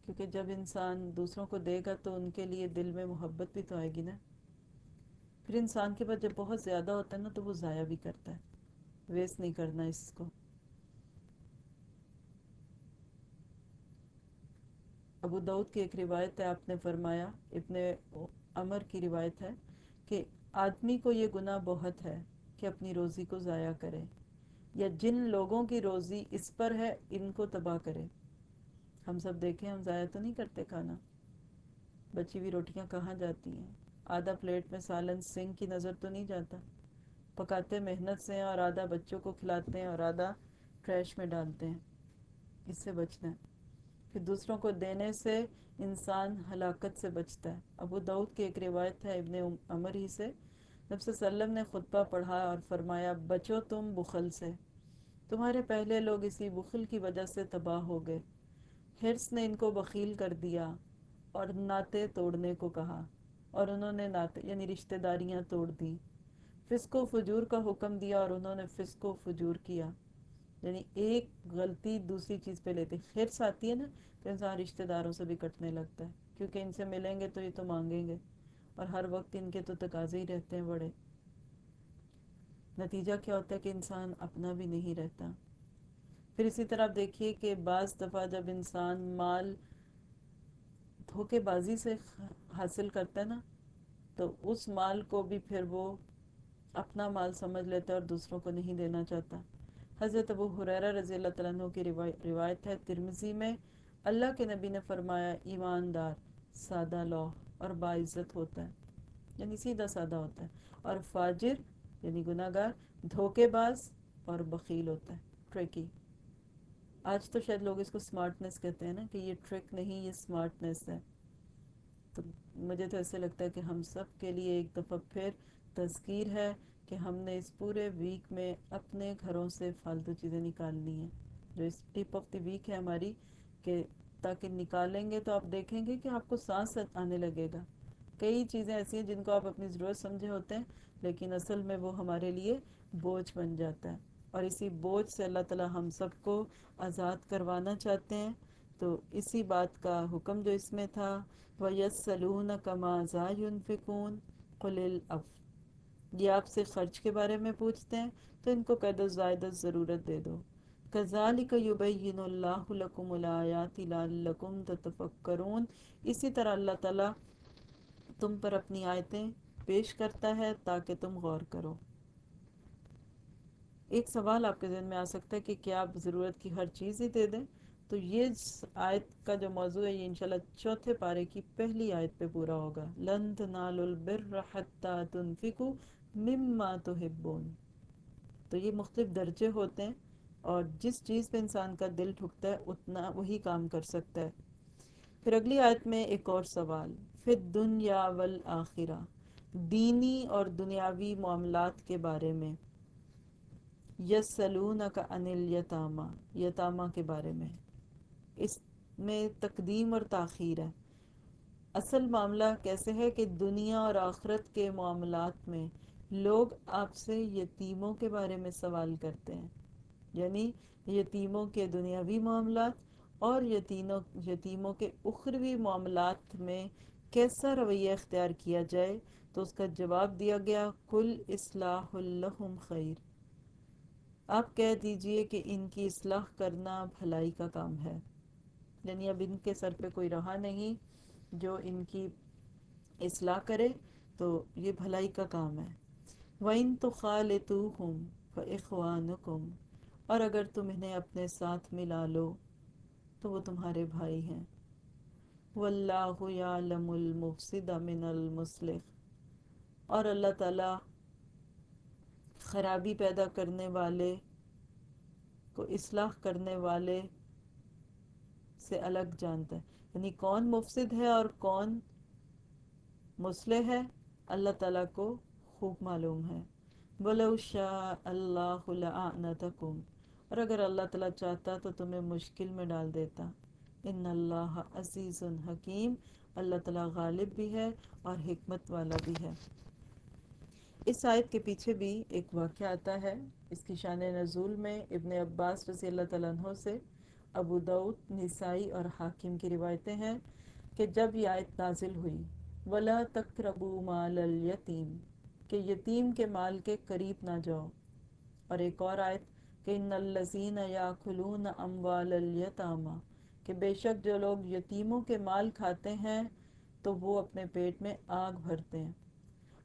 کیونکہ جب انسان دوسروں کو دے گا تو ان کے لیے دل میں محبت بھی تو آئے گی نا۔ پھر انسان کے پاس جب بہت زیادہ ہوتا ہے نا، تو وہ ضائع بھی کرتا ہے۔ ویسٹ نہیں کرنا اس کو۔ ابو دعود کی ایک روایت ہے، آپ نے فرمایا، ابن عمر کی روایت ہے کہ آدمی کو یہ گناہ بہت ہے کہ اپنی روزی کو ضائع کرے یا جن لوگوں کی روزی اس پر ہے، ان کو تباہ کرے۔ ہم سب دیکھیں، ہم ضائع تو نہیں کرتے کھانا۔ بچی ہوئی روٹیاں کہاں جاتی ہیں؟ آدھا پلیٹ میں سالن سنگ کی نظر تو نہیں جاتا۔ پکاتے محنت سے ہیں اور آدھا بچوں کو کھلاتے ہیں اور آدھا ٹریش میں ڈالتے ہیں۔ اس سے بچنا ہے۔ پھر دوسروں کو دینے سے انسان ہلاکت سے بچتا ہے۔ ابو دعود کی ایک روایت ہے، ابن عمر ہی سے۔ نب صلی اللہ علیہ وسلم نے خطبہ پڑھا اور فرمایا، بچو تم بخل سے۔ تمہارے پہلے لوگ اسی بخل کی وجہ سے تباہ ہو گئے۔ ہرس نے ان کو بخیل کر دیا اور ناطے توڑنے کو کہا اور انہوں نے ناطے یعنی رشتہ داریاں توڑ دیں فسق و فجور کا حکم دیا اور انہوں نے فسق و فجور کیا۔ یعنی ایک غلطی دوسری چیز پہ لیتے۔ خرس آتی ہے نا تو انسان رشتہ داروں سے بھی کٹنے لگتا ہے۔ کیونکہ ان سے ملیں گے تو یہ تو مانگیں گے۔ اور ہر وقت ان کے تو تقاضے ہی رہتے ہیں بڑے۔ نتیجہ کیا ہوتا ہے کہ انسان اپنا بھی نہیں رہتا۔ پھر اسی طرح آپ دیکھیے کہ بعض دفعہ جب انسان مال دھوکے بازی سے حاصل کرتا ہے نا، تو اس مال کو بھی پھر وہ اپنا مال سمجھ لیتا ہے اور دوسروں کو نہیں دینا چاہتا۔ حضرت ابو حریرہ رضی اللہ تعالیٰ عنہ کی روایت ہے۔ ترمزی میں اللہ کے نبی نے فرمایا، ایماندار، سادہ لو اور باعزت ہوتا ہے۔ یعنی سیدھا سادہ ہوتا ہے۔ اور فاجر یعنی گناہ گار دھوکے باز اور بخیل ہوتا ہے۔ ٹریکی آج تو شاید لوگ اس کو سمارٹنس کہتے ہیں نا، کہ یہ ٹرک نہیں، یہ سمارٹنس ہے۔ تو مجھے تو ایسے لگتا ہے کہ ہم سب کے لیے ایک دفعہ پھر تذکیر ہے کہ ہم نے اس پورے ویک میں اپنے گھروں سے فالتو چیزیں نکالنی ہیں۔ جو اس ٹپ آف دی ویک ہے ہماری کہ تاکہ نکالیں گے تو آپ دیکھیں گے کہ آپ کو سانس آنے لگے گا۔ کئی چیزیں ایسی ہیں جن کو آپ اپنی ضرورت سمجھے ہوتے ہیں، لیکن اصل میں وہ ہمارے لیے بوجھ بن جاتا ہے۔ اور اسی بوجھ سے اللہ تعالی ہم سب کو آزاد کروانا چاہتے ہیں۔ تو اسی بات کا حکم جو اس میں تھا وَيَسَّلُونَ كَمَا ذَا يُنفِقُونَ قُلِ الْأَفْ یہ آپ سے خرچ کے بارے میں پوچھتے ہیں، تو ان کو قید و زائدہ ضرورت دے دو۔ کذالک یبین اللہ لکم الآیات لعلکم تتفکرون۔ اسی طرح اللہ تعالیٰ تم پر اپنی آیتیں پیش کرتا ہے تاکہ تم غور کرو۔ ایک سوال آپ کے ذہن میں آ سکتا ہے کہ کیا آپ ضرورت کی ہر چیز ہی دے دیں؟ تو یہ آیت کا جو موضوع ہے، یہ انشاءاللہ چوتھے پارے کی پہلی آیت پہ پورا ہوگا۔ لن تنالوا البر حتى تنفقوا مما تحبون۔ تو یہ مختلف درجے ہوتے ہیں۔ اور جس چیز پہ انسان کا دل ٹھکتا ہے، اتنا وہی کام کر سکتا ہے۔ پھر اگلی آیت میں ایک اور سوال پھر دنیا والآخرہ، دینی اور دنیاوی معاملات کے بارے میں۔ یسلون کا انل یتامہ یتامہ کے بارے میں۔ اس میں تقدیم اور تاخیر ہے۔ اصل معاملہ کیسے ہے کہ دنیا اور آخرت کے معاملات میں لوگ آپ سے یتیموں کے بارے میں سوال کرتے ہیں۔ یعنی یتیموں کے دنیاوی معاملات اور یتیموں یتیموں کے اخروی معاملات میں کیسا رویہ اختیار کیا جائے؟ تو اس کا جواب دیا گیا کل اصلاح الحم خیر آپ کہہ دیجیے کہ ان کی اصلاح کرنا بھلائی کا کام ہے۔ یعنی اب ان کے سر پہ کوئی رہا نہیں جو ان کی اصلاح کرے، تو یہ بھلائی کا کام ہے۔ وَإِن تُخَالِتُوهُمْ فَإِخْوَانُكُمْ۔ اور اگر تم انہیں اپنے ساتھ ملا لو، تو وہ تمہارے بھائی ہیں۔ وَاللَّهُ يَعْلَمُ الْمُفْسِدَ مِنَ الْمُصْلِحِ۔ اور اللہ تعالیٰ خرابی پیدا کرنے والے کو اصلاح کرنے والے سے الگ جانتا ہے۔ یعنی کون مفسد ہے اور کون مسلح ہے، اللہ تعالیٰ کو خوب معلوم ہے۔ بولو شاء اللہ لعنتکم۔ اور اگر اللہ تعالیٰ چاہتا تو تمہیں مشکل میں ڈال دیتا۔ ان اللہ عزیز حکیم، اللہ تعالیٰ غالب بھی ہے اور حکمت والا بھی ہے۔ اس آیت کے پیچھے بھی ایک واقعہ آتا ہے۔ اس کی شان نزول میں ابن عباس رضی اللہ تعالیٰ عنہ سے ابو دعود نسائی اور حاکم کی روایتیں ہیں کہ جب یہ آیت نازل ہوئی، ولا تقربوا مال الیتیم کہ یتیم کے مال کے قریب نہ جاؤ۔ اور ایک اور آیت کہ ان الذین یاکلون اموال الیتاما کہ بے شک جو لوگ یتیموں کے مال کھاتے ہیں تو وہ اپنے پیٹ میں آگ بھرتے ہیں۔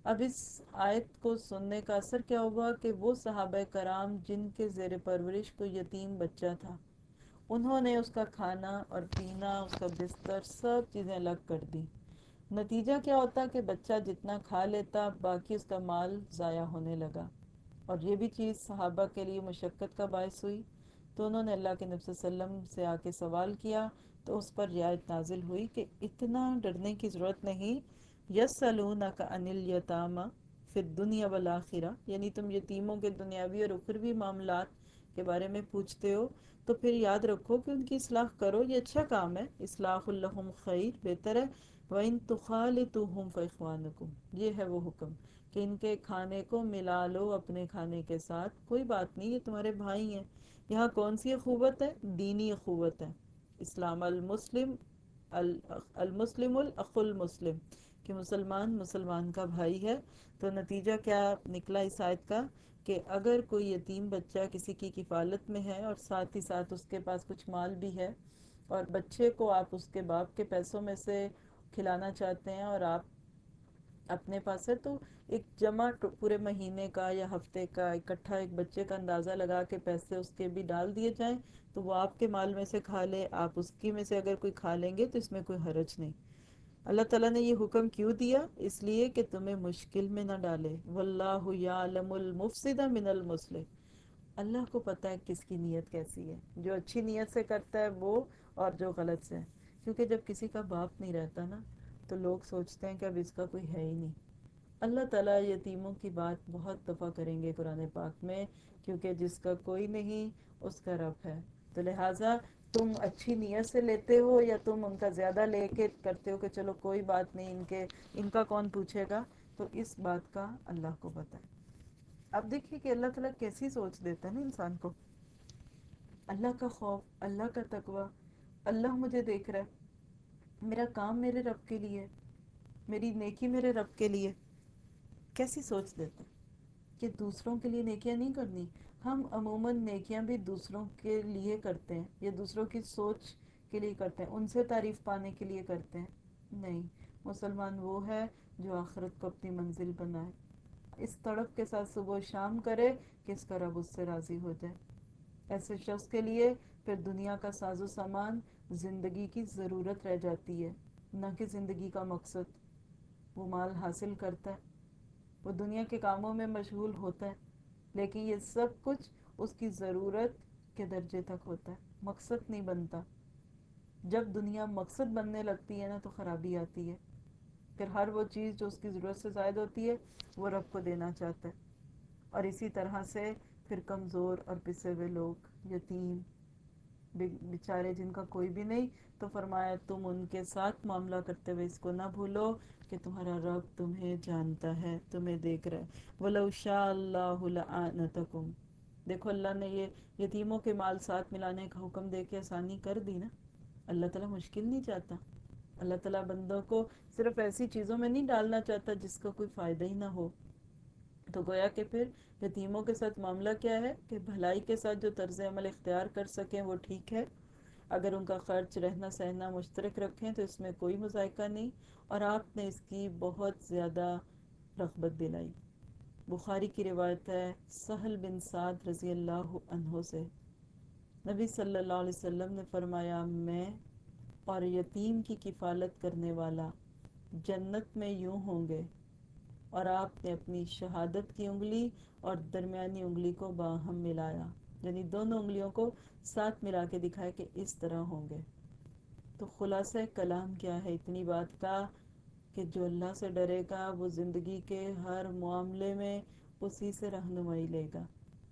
اب اس آیت کو سننے کا اثر کیا ہوا کہ وہ صحابہ کرام جن کے زیر پرورش کو یتیم بچہ تھا، انہوں نے اس کا کھانا اور پینا، اس کا بستر، سب چیزیں الگ کر دی۔ نتیجہ کیا ہوتا کہ بچہ جتنا کھا لیتا، باقی اس کا مال ضائع ہونے لگا۔ اور یہ بھی چیز صحابہ کے لیے مشقت کا باعث ہوئی۔ تو انہوں نے اللہ کے نبی صلی اللہ علیہ وسلم سے آ کے سوال کیا، تو اس پر رعایت نازل ہوئی کہ اتنا ڈرنے کی ضرورت نہیں یس سلون کا انل یتامہ پھر دنیا والآخرہ یعنی تم یتیموں کے دنیاوی اور اخروی معاملات کے بارے میں پوچھتے ہو، تو پھر یاد رکھو کہ ان کی اصلاح کرو، یہ اچھا کام ہے۔ اصلاح الحم خیر، بہتر ہے۔ وَإِن تُخَالِتُهُمْ فَإِخْوَانُكُمْ، یہ ہے وہ حکم۔ کہ ان کے کھانے کو ملا لو اپنے کھانے کے ساتھ، کوئی بات نہیں، یہ تمہارے بھائی ہیں۔ یہاں کون سی اخوت ہے؟ دینی اخوت ہے۔ اسلام المسلم المسلم الاخ المسلم، کہ مسلمان مسلمان کا بھائی ہے۔ تو نتیجہ کیا نکلا اس آیت کا؟ کہ اگر کوئی یتیم بچہ کسی کی کفالت میں ہے اور ساتھ ہی ساتھ اس کے پاس کچھ مال بھی ہے اور بچے کو آپ اس کے باپ کے پیسوں میں سے کھلانا چاہتے ہیں اور آپ اپنے پاس ہے، تو ایک جمع پورے مہینے کا یا ہفتے کا، اکٹھا ایک بچے کا اندازہ لگا کے پیسے اس کے بھی ڈال دیے جائیں، تو وہ آپ کے مال میں سے کھا لے، آپ اس کی میں سے اگر کوئی کھا لیں گے تو اس میں کوئی حرج نہیں۔ اللہ تعالیٰ نے یہ حکم کیوں دیا؟ اس لیے کہ تمہیں مشکل میں نہ ڈالے۔ واللہ یعلم المفسد من المسلم اللہ کو پتہ ہے کس کی نیت کیسی ہے۔ جو اچھی نیت سے کرتا ہے وہ اور جو غلط سے۔ کیونکہ جب کسی کا باپ نہیں رہتا نا، تو لوگ سوچتے ہیں کہ اب اس کا کوئی ہے ہی نہیں۔ اللہ تعالیٰ یتیموں کی بات بہت دفعہ کریں گے قرآن پاک میں، کیونکہ جس کا کوئی نہیں، اس کا رب ہے۔ تو لہٰذا تم اچھی نیت سے لیتے ہو یا تم ان کا زیادہ لے کے کرتے ہو کہ چلو کوئی بات نہیں، ان کے، ان کا کون پوچھے گا؟ تو اس بات کا اللہ کو پتہ ہے۔ اب دیکھیے کہ اللہ تعالیٰ کیسی سوچ دیتا ہے نا انسان کو۔ اللہ کا خوف، اللہ کا تقوی، اللہ مجھے دیکھ رہا ہے۔ میرا کام میرے رب کے لیے میری نیکی میرے رب کے لیے کیسی سوچ دیتے ہیں کہ دوسروں کے لیے نیکیاں نہیں کرنی؟ ہم عموماً نیکیاں بھی دوسروں کے لیے کرتے ہیں یا دوسروں کی سوچ کے لیے کرتے ہیں، ان سے تعریف پانے کے لیے کرتے ہیں۔ نہیں، مسلمان وہ ہے جو آخرت کو اپنی منزل بنائے۔ اس تڑپ کے ساتھ صبح و شام کرے کہ اس کا رب اس سے راضی ہو جائے۔ ایسے شخص کے لیے پھر دنیا کا ساز و سامان زندگی کی ضرورت رہ جاتی ہے، نہ کہ زندگی کا مقصد۔ وہ مال حاصل کرتا ہے۔ وہ دنیا کے کاموں میں مشغول ہوتا ہے، لیکن یہ سب کچھ اس کی ضرورت کے درجے تک ہوتا ہے، مقصد نہیں بنتا۔ جب دنیا مقصد بننے لگتی ہے نا تو خرابی آتی ہے۔ پھر ہر وہ چیز جو اس کی ضرورت سے زائد ہوتی ہے، وہ رب کو دینا چاہتا ہے۔ اور اسی طرح سے پھر کمزور اور پسے ہوئے لوگ، یتیم بیچارے جن کا کوئی بھی نہیں تو فرمایا، تم ان کے ساتھ معاملہ کرتے ہوئے اس کو نہ بھولو کہ تمہارا رب تمہیں جانتا ہے، تمہیں دیکھ رہا ہے۔ وَلَوْ شَاءَ اللَّهُ لَآنَتَكُمْ دیکھو، اللہ نے یہ یتیموں کے مال ساتھ ملانے کا حکم دے کے آسانی کر دی نا۔ اللہ تعالیٰ مشکل نہیں چاہتا۔ اللہ تعالیٰ بندوں کو صرف ایسی چیزوں میں نہیں ڈالنا چاہتا جس کا کوئی فائدہ ہی نہ ہو۔ تو گویا کہ پھر یتیموں کے ساتھ معاملہ کیا ہے؟ کہ بھلائی کے ساتھ جو طرز عمل اختیار کر سکیں وہ ٹھیک ہے؟ اگر ان کا خرچ رہنا سہنا مشترک رکھیں تو اس میں کوئی مذائقہ نہیں۔ اور آپ نے اس کی بہت زیادہ رغبت دلائی۔ بخاری کی روایت ہے، سہل بن سعد رضی اللہ عنہ سے۔ نبی صلی اللہ علیہ وسلم نے فرمایا، میں اور یتیم کی کفالت کرنے والا جنت میں یوں ہوں گے۔ اور آپ نے اپنی شہادت کی انگلی اور درمیانی انگلی کو باہم ملایا۔ یعنی دونوں انگلیوں کو ساتھ ملا کے دکھایا کہ اس طرح ہوں گے۔ تو خلاصہ کلام کیا ہے؟ اتنی بات کا کہ جو اللہ سے ڈرے گا، وہ زندگی کے ہر معاملے میں اسی سے رہنمائی لے گا۔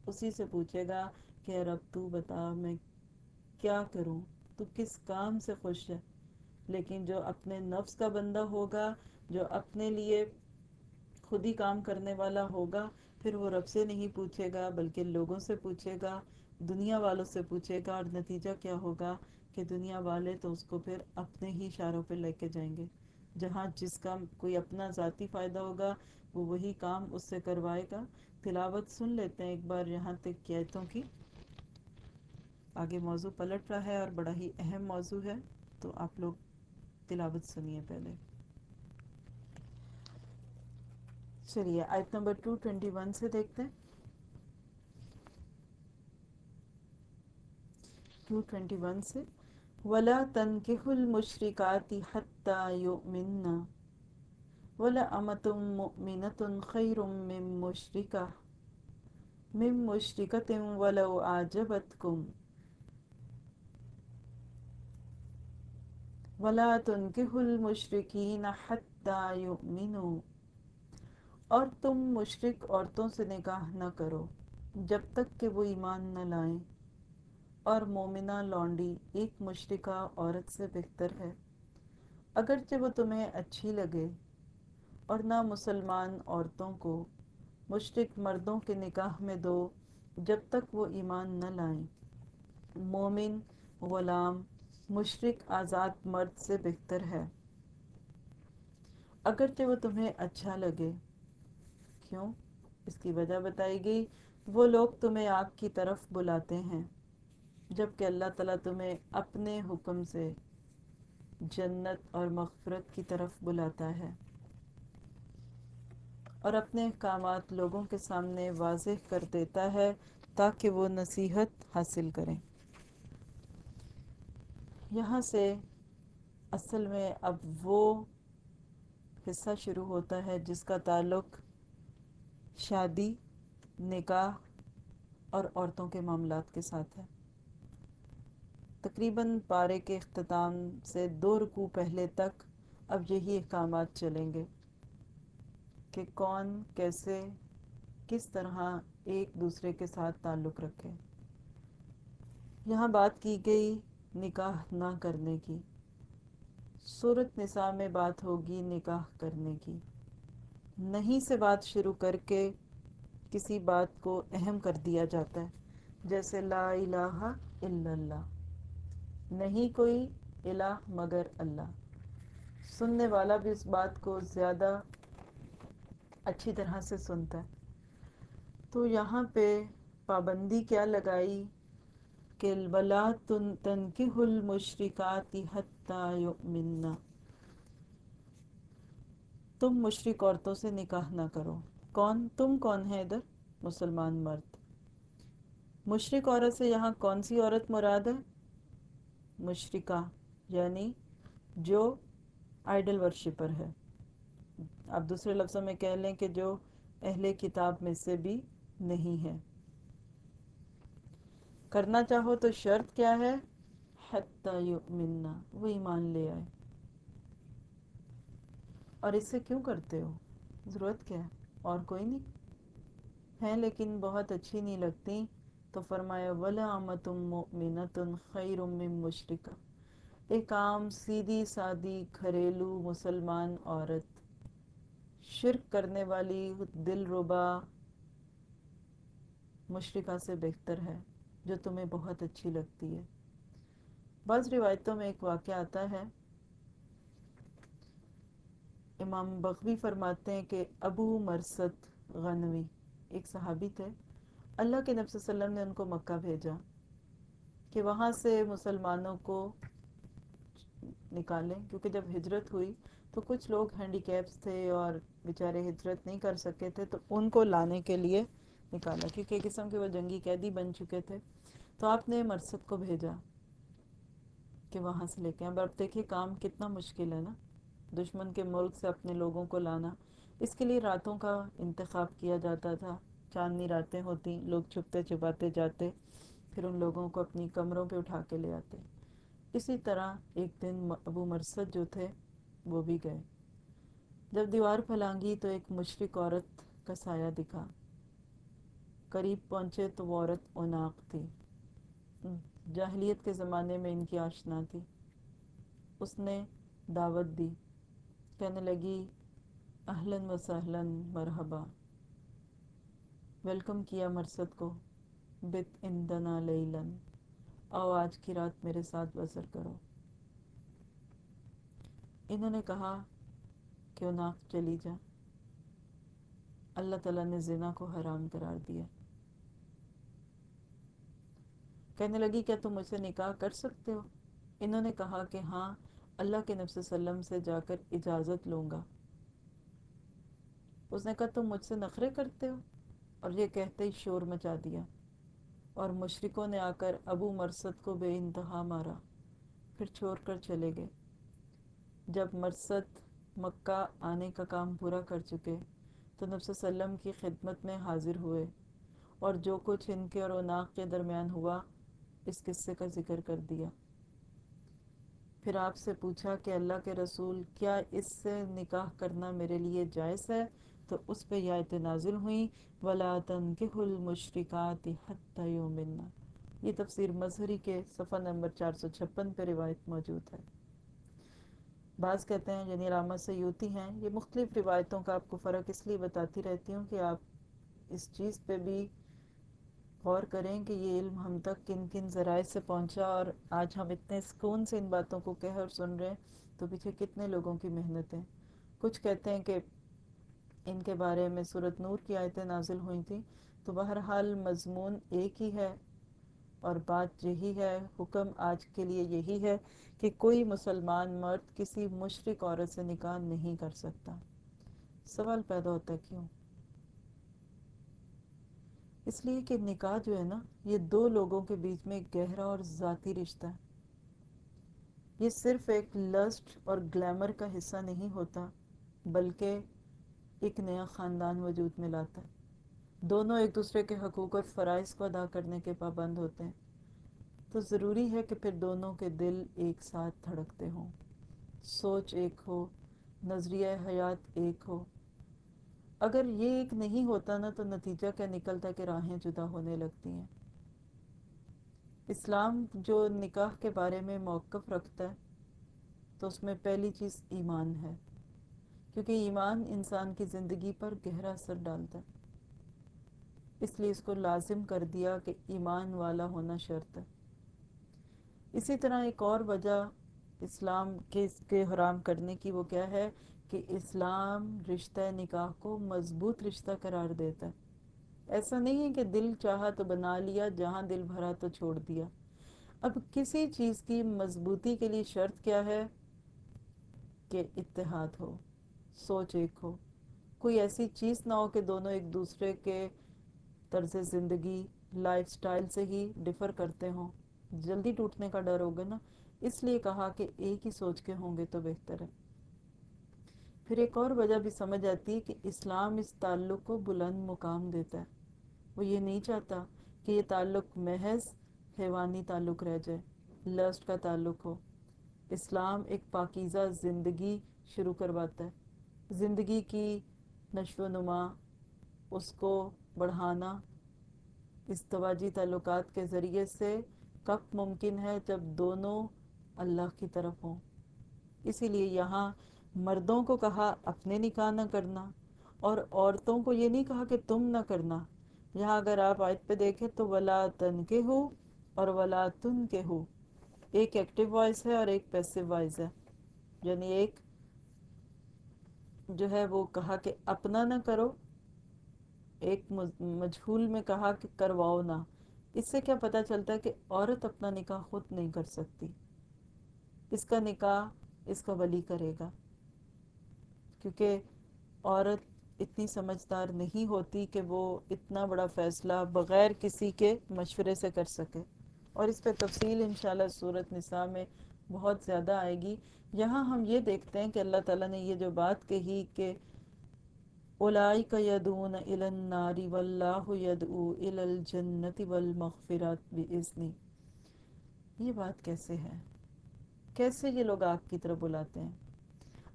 اسی سے پوچھے گا کہ رب تو بتا، میں کیا کروں؟ تو کس کام سے خوش ہے؟ لیکن جو اپنے نفس کا بندہ ہوگا، جو اپنے لیے خود ہی کام کرنے والا ہوگا پھر وہ رب سے نہیں پوچھے گا، بلکہ لوگوں سے پوچھے گا، دنیا والوں سے پوچھے گا، اور نتیجہ کیا ہوگا کہ دنیا والے تو اس کو پھر اپنے ہی اشاروں پہ لے کے جائیں گے۔ جہاں جس کا کوئی اپنا ذاتی فائدہ ہوگا، وہ وہی کام اس سے کروائے گا۔ تلاوت سن لیتے ہیں ایک بار یہاں تک قیتوں کی۔ آگے موضوع پلٹ رہا ہے اور بڑا ہی اہم موضوع ہے، تو آپ لوگ تلاوت سنیے پہلے۔ چلیے، آیت نمبر ٹو ٹوینٹی ون سے دیکھتے ہیں۔ ٹو ٹوینٹی ون سے۔ ولا تنكحوا المشركات حتى يؤمنن ولا أمة مؤمنة خير من مشركة۔ من مشركة ولو أعجبتكم۔ ولا تنكحوا المشركين حتى يؤمنوا۔ اور تم مشرک عورتوں سے نکاح نہ کرو، جب تک کہ وہ ایمان نہ لائیں۔ اور مومنہ لونڈی ایک مشرقہ عورت سے بہتر ہے۔ اگرچہ وہ تمہیں اچھی لگے اور نہ مسلمان عورتوں کو مشرق مردوں کے نکاح میں دو، جب تک وہ ایمان نہ لائیں۔ مومن غلام مشرق آزاد مرد سے بہتر ہے۔ اگرچہ وہ تمہیں اچھا لگے کیوں؟ اس کی وجہ بتائی گئی۔ وہ لوگ تمہیں آگ کی طرف بلاتے ہیں جبکہ اللہ تعالیٰ تمہیں اپنے حکم سے جنت اور مغفرت کی طرف بلاتا ہے۔ اور اپنے احکامات لوگوں کے سامنے واضح کر دیتا ہے تاکہ وہ نصیحت حاصل کریں۔ یہاں سے اصل میں اب وہ حصہ شروع ہوتا ہے جس کا تعلق شادی، نکاح اور عورتوں کے معاملات کے ساتھ ہے۔ تقریباً پارے کے اختتام سے دو رکو پہلے تک اب یہی احکامات چلیں گے کہ کون، کیسے، کس طرح ایک دوسرے کے ساتھ تعلق رکھے۔ یہاں بات کی گئی نکاح نہ کرنے کی۔ صورت نساء میں بات ہوگی نکاح کرنے کی۔ نہیں سے بات شروع کر کے کسی بات کو اہم کر دیا جاتا ہے۔ جیسے لا الہ الا اللہ۔ نہیں کوئی الہ مگر اللہ۔ سننے والا بھی اس بات کو زیادہ اچھی طرح سے سنتا ہے۔ تو یہاں پہ پابندی کیا لگائی کہ بلا تن تنکہ المشرکاتی حتی یؤمننا۔ تم مشرق عورتوں سے نکاح نہ کرو۔ کون؟ تم کون ہے ادھر؟ مسلمان مرد۔ مشرق عورت سے یہاں کون سی عورت مراد ہے؟ مشرقہ یعنی جو آئیڈل ورشپر ہے۔ آپ دوسرے لفظوں میں کہہ لیں کہ جو اہل کتاب میں سے بھی نہیں ہے۔ کرنا چاہو تو شرط کیا ہے؟ حتی یؤمننا، وہ ایمان لے آئے۔ اور اس سے کیوں کرتے ہو؟ ضرورت کیا ہے؟ اور کوئی نہیں۔ ہے لیکن بہت اچھی نہیں لگتی۔ تو فرمایا وَلَعَمَةٌ مُؤْمِنَةٌ خَيْرٌ مِّن مُشْرِكَ ایک عام سیدھی سادی گھریلو مسلمان عورت۔ شرک کرنے والی دل ربا مشرقہ سے بہتر ہے، جو تمہیں بہت اچھی لگتی ہے۔ بعض روایتوں میں ایک واقعہ آتا ہے۔ امام بغوی فرماتے ہیں کہ ابو مرسد غنوی، ایک صحابی تھے۔ اللہ کے نبی صلی اللہ علیہ وسلم نے ان کو مکہ بھیجا کہ وہاں سے مسلمانوں کو نکالیں، کیونکہ جب ہجرت ہوئی تو کچھ لوگ ہینڈی کیپس تھے اور بیچارے ہجرت نہیں کر سکے تھے، تو ان کو لانے کے لیے نکالا، کیونکہ ایک قسم کے وہ جنگی قیدی بن چکے تھے۔ تو آپ نے مرسد کو بھیجا کہ وہاں سے لے کے اب اب دیکھیے کام کتنا مشکل ہے نا۔ دشمن کے ملک سے اپنے لوگوں کو لانا۔ اس کے لیے راتوں کا انتخاب کیا جاتا تھا۔ چاندنی راتیں ہوتی لوگ چھپتے چھپاتے جاتے، پھر ان لوگوں کو اپنی کمروں پہ اٹھا کے لے آتے۔ اسی طرح ایک دن ابو مرسد جو تھے، وہ بھی گئے۔ جب دیوار پھلانگی تو ایک مشرق عورت کا سایہ دکھا۔ قریب پہنچے تو وہ عورت اوناق تھی۔ جاہلیت کے زمانے میں ان کی آشنا تھی۔ اس نے دعوت دی۔ کہنے لگی، اہلاً و سہلاً مرحبا۔ ویلکم کیا مرسد کو، بت اندنا لیلن۔ آؤ آج کی رات میرے ساتھ بسر کرو۔ انہوں نے کہا کہ ناک چلی جا۔ اللہ تعالیٰ نے زنا کو حرام قرار دیا۔ کہنے لگی، کیا تم مجھ سے نکاح کر سکتے ہو؟ انہوں نے کہا کہ ہاں اللہ کے نفس وسلم سے جا کر اجازت لوں گا۔ اس نے کہا، تم مجھ سے نخرے کرتے ہو؟ اور یہ کہتے ہی شور مچا دیا۔ اور مشرقوں نے آ کر ابو مرسد کو بے انتہا مارا، پھر چھوڑ کر چلے گئے۔ جب مرسد مکہ آنے کا کام پورا کر چکے، تو نفس وسلم کی خدمت میں حاضر ہوئے۔ اور جو کچھ ان کے اور عناق کے درمیان ہوا، اس قصے کا ذکر کر دیا۔ پھر آپ سے پوچھا کہ اللہ کے رسول کیا اس سے نکاح کرنا میرے لیے جائز ہے؟ تو اس پہ یہ نازل ہوئیں، ولا تنکح المشرکات حتی یومنا یہ تفسیر مظہری کے صفحہ نمبر چار سو چھپن پہ روایت موجود ہے۔ بعض کہتے ہیں یعنی علامہ سیوتی ہیں، یہ مختلف روایتوں کا آپ کو فرق اس لیے بتاتی رہتی ہوں کہ آپ اس چیز پہ بھی غور کریں کہ یہ علم ہم تک کن کن ذرائع سے پہنچا اور آج ہم اتنے سکون سے ان باتوں کو کہہ اور سن رہے ہیں، تو پیچھے کتنے لوگوں کی محنتیں۔ کچھ کہتے ہیں کہ ان کے بارے میں صورت نور کی آیتیں نازل ہوئی تھیں، تو بہرحال مضمون ایک ہی ہے اور بات یہی ہے، حکم آج کے لیے یہی ہے کہ کوئی مسلمان مرد کسی مشرق عورت سے نکاح نہیں کر سکتا۔ سوال پیدا ہوتا ہے کیوں؟ اس لیے کہ نکاح جو ہے نا، یہ دو لوگوں کے بیچ میں ایک گہرا اور ذاتی رشتہ ہے۔ یہ صرف ایک لسٹ اور گلیمر کا حصہ نہیں ہوتا، بلکہ ایک نیا خاندان وجود میں لاتا ہے۔ دونوں ایک دوسرے کے حقوق اور فرائض کو ادا کرنے کے پابند ہوتے ہیں۔ تو ضروری ہے کہ پھر دونوں کے دل ایک ساتھ دھڑکتے ہوں۔ سوچ ایک ہو نظریہ حیات ایک ہو۔ اگر یہ ایک نہیں ہوتا نا تو نتیجہ کیا نکلتا کہ راہیں جدا ہونے لگتی ہیں۔ اسلام جو نکاح کے بارے میں موقف رکھتا ہے تو اس میں پہلی چیز ایمان ہے، کیونکہ ایمان انسان کی زندگی پر گہرا اثر ڈالتا ہے۔ اس لیے اس کو لازم کر دیا کہ ایمان والا ہونا شرط ہے۔ اسی طرح ایک اور وجہ اسلام کے اس کے حرام کرنے کی وہ کیا ہے؟ کہ اسلام رشتہ نکاح کو مضبوط رشتہ قرار دیتا ہے۔ ایسا نہیں ہے کہ دل چاہا تو بنا لیا، جہاں دل بھرا تو چھوڑ دیا۔ اب کسی چیز کی مضبوطی کے لیے شرط کیا ہے؟ کہ اتحاد ہو، سوچ ایک ہو۔ کوئی ایسی چیز نہ ہو کہ دونوں ایک دوسرے کے طرز زندگی، لائف سٹائل سے ہی ڈفر کرتے ہوں۔ جلدی ٹوٹنے کا ڈر ہوگا نا۔ اس لیے کہا کہ ایک ہی سوچ کے ہوں گے تو بہتر ہے۔ پھر ایک اور وجہ بھی سمجھ آتی ہے کہ اسلام اس تعلق کو بلند مقام دیتا ہے۔ وہ یہ نہیں چاہتا کہ یہ تعلق محض حیوانی تعلق رہ جائے، لسٹ کا تعلق ہو۔ اسلام ایک پاکیزہ زندگی شروع کرواتا ہے۔ زندگی کی نشو و نما، اس کو بڑھانا، استواجی تعلقات کے ذریعے سے کب ممکن ہے جب دونوں اللہ کی طرف ہوں۔ اسی لیے یہاں مردوں کو کہا، اپنے نکاح نہ کرنا۔ اور عورتوں کو یہ نہیں کہا کہ تم نہ کرنا۔ یہاں اگر آپ آیت پہ دیکھیں تو ولا تن کے ہو اور ولا تن کے ہو۔ ایک ایکٹیو وائس ہے اور ایک پیسو وائس ہے۔ یعنی ایک جو ہے وہ کہا کہ اپنا نہ کرو، ایک مجھول میں کہا کہ کرواؤ نہ۔ اس سے کیا پتا چلتا ہے کہ عورت اپنا نکاح خود نہیں کر سکتی۔ اس کا نکاح اس کا ولی کرے گا۔ کیونکہ عورت اتنی سمجھدار نہیں ہوتی کہ وہ اتنا بڑا فیصلہ بغیر کسی کے مشورے سے کر سکے۔ اور اس پہ تفصیل انشاءاللہ صورت نساء میں بہت زیادہ آئے گی۔ یہاں ہم یہ دیکھتے ہیں کہ اللہ تعالیٰ نے یہ جو بات کہی کہ اولئک یدون الی النار واللہ یدعو الی الجنت والمغفرات بإذنی۔ یہ بات کیسے ہے؟ کیسے یہ لوگ آگ کی طرف بلاتے ہیں؟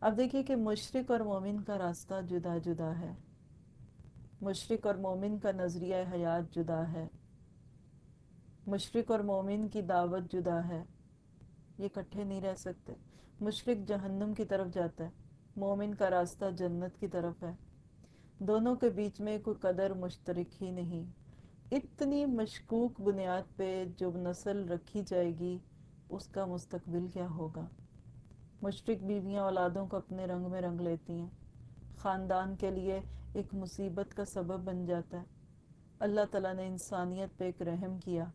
اب دیکھیے کہ مشرق اور مومن کا راستہ جدا جدا ہے۔ مشرق اور مومن کا نظریہ حیات جدا ہے۔ مشرق اور مومن کی دعوت جدا ہے۔ یہ کٹھے نہیں رہ سکتے۔ مشرق جہنم کی طرف جاتا ہے۔ مومن کا راستہ جنت کی طرف ہے۔ دونوں کے بیچ میں کوئی قدر مشترک ہی نہیں۔ اتنی مشکوک بنیاد پہ جو نسل رکھی جائے گی، اس کا مستقبل کیا ہوگا؟ مشرق بیویاں اولادوں کو اپنے رنگ میں رنگ لیتی ہیں۔ خاندان کے لیے ایک مصیبت کا سبب بن جاتا ہے۔ اللہ تعالیٰ نے انسانیت پہ ایک رحم کیا۔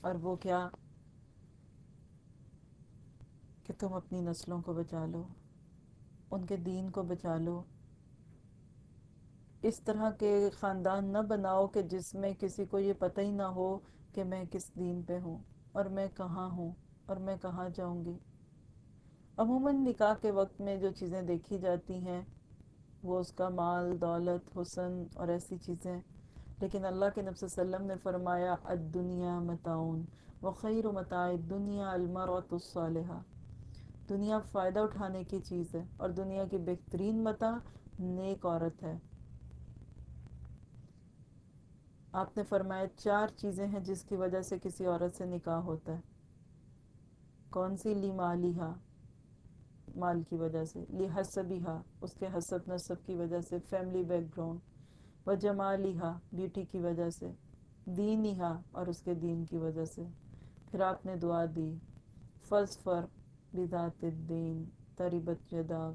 اور وہ کیا کہ تم اپنی نسلوں کو بچا لو، ان کے دین کو بچا لو۔ اس طرح کے خاندان نہ بناؤ کہ جس میں کسی کو یہ پتہ ہی نہ ہو کہ میں کس دین پہ ہوں اور میں کہاں ہوں اور میں کہاں جاؤں گی۔ عموماً نکاح کے وقت میں جو چیزیں دیکھی جاتی ہیں، وہ اس کا مال، دولت، حسن اور ایسی چیزیں۔ لیکن اللہ کے نبی صلی اللہ علیہ وسلم نے فرمایا، الدنیا متعون وخیر متاع الدنیا المرأة الصالحہ۔ دنیا فائدہ اٹھانے کی چیز ہے اور دنیا کی بہترین متا نیک عورت ہے۔ آپ نے فرمایا، چار چیزیں ہیں جس کی وجہ سے کسی عورت سے نکاح ہوتا ہے۔ کون سی؟ لی مالیہ مال کی وجہ سے، لی حسبیہ اس کے حسب نصب کی وجہ سے فیملی بیک گراؤنڈ و جمالیہ بیوٹی کی وجہ سے دینیہ اور اس کے دین کی وجہ سے۔ پھر آپ نے دعا دی فض فر بذات الدین تربت یداک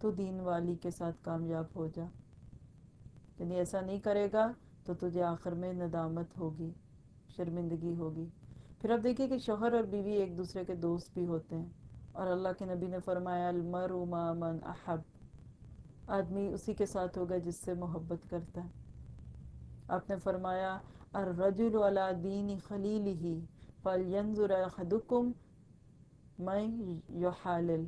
تو دین والی کے ساتھ کامیاب ہو جا۔ یعنی ایسا نہیں کرے گا تو تجھے آخر میں ندامت ہوگی، شرمندگی ہوگی۔ پھر اب دیکھیے کہ شوہر اور بیوی ایک دوسرے کے دوست بھی ہوتے ہیں۔ اور اللہ کے نبی نے فرمایا، المرء ما من احب۔ آدمی اسی کے ساتھ ہوگا جس سے محبت کرتا ہے۔ آپ نے فرمایا، الرجل على دین خلیلہ فلینظر احدکم من یحالل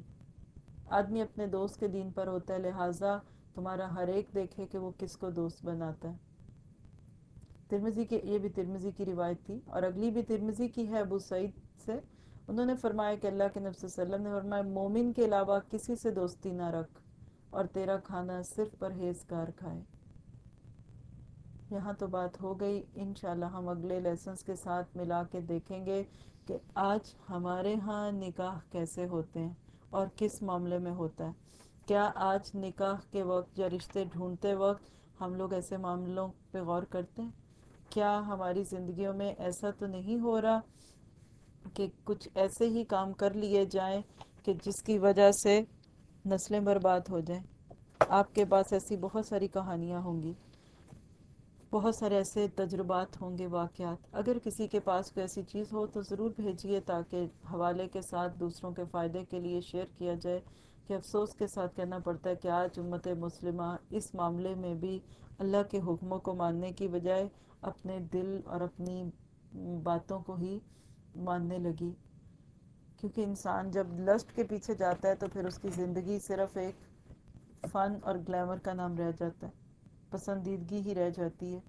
آدمی اپنے دوست کے دین پر ہوتا ہے، لہٰذا تمہارا ہر ایک دیکھے کہ وہ کس کو دوست بناتا ہے۔ ترمزی کی یہ بھی ترمزی کی روایت تھی اور اگلی بھی ترمزی کی ہے، ابو سعید سے۔ انہوں نے فرمایا کہ اللہ کے نبی صلی اللہ علیہ وسلم نے فرمایا، مومن کے علاوہ کسی سے دوستی نہ رکھ اور تیرا کھانا صرف پرہیزگار کھائے۔ یہاں تو بات ہو گئی۔ انشاءاللہ ہم اگلے لیسنز کے ساتھ ملا کے دیکھیں گے کہ آج ہمارے ہاں نکاح کیسے ہوتے ہیں اور کس معاملے میں ہوتا ہے۔ کیا آج نکاح کے وقت یا رشتے ڈھونڈتے وقت ہم لوگ ایسے معاملوں پہ غور کرتے ہیں؟ کیا ہماری زندگیوں میں ایسا تو نہیں ہو رہا کہ کچھ ایسے ہی کام کر لیے جائیں کہ جس کی وجہ سے نسلیں برباد ہو جائیں۔ آپ کے پاس ایسی بہت ساری کہانیاں ہوں گی۔ بہت سارے ایسے تجربات ہوں گے واقعات۔ اگر کسی کے پاس کوئی ایسی چیز ہو تو ضرور بھیجیے تاکہ حوالے کے ساتھ دوسروں کے فائدے کے لیے شیئر کیا جائے۔ کہ افسوس کے ساتھ کہنا پڑتا ہے کہ آج امت مسلمہ اس معاملے میں بھی اللہ کے حکموں کو ماننے کی بجائے اپنے دل اور اپنی باتوں کو ہی ماننے لگی۔ کیونکہ انسان جب لسٹ کے پیچھے جاتا ہے تو پھر اس کی زندگی صرف ایک فن اور گلیمر کا نام رہ جاتا ہے۔ پسندیدگی ہی رہ جاتی ہے۔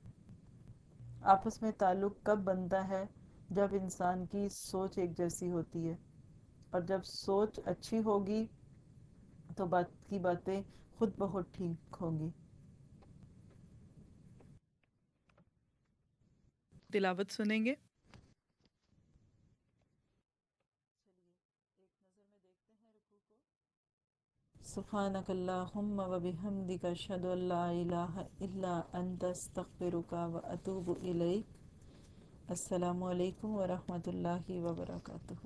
آپس میں تعلق کب بنتا ہے؟ جب انسان کی سوچ ایک جیسی ہوتی ہے۔ اور جب سوچ اچھی ہوگی تو بات کی باتیں خود بہت ٹھیک ہوں گی۔ تلاوت سنیں گے؟ سبحانك اللهم وبحمدك اشهد ان لا اله الا انت استغفرك واتوب اليك السلام علیکم ورحمۃ اللہ وبرکاتہ۔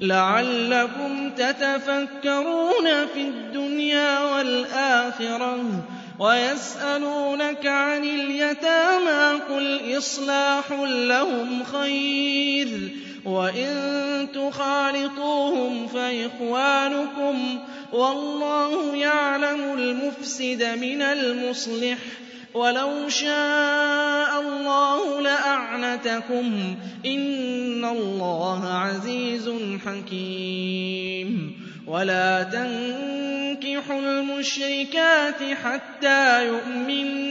لعلكم تتفكرون في الدنيا والآخرة ويسألونك عن اليتامى قل إصلاح لهم خير وإن تخالطوهم فإخوانكم والله يعلم المفسد من المصلح ولو شاء الله لأعنتكم إن الله عزيز حكيم. ولا تنكحوا المشركات حتى يؤمن.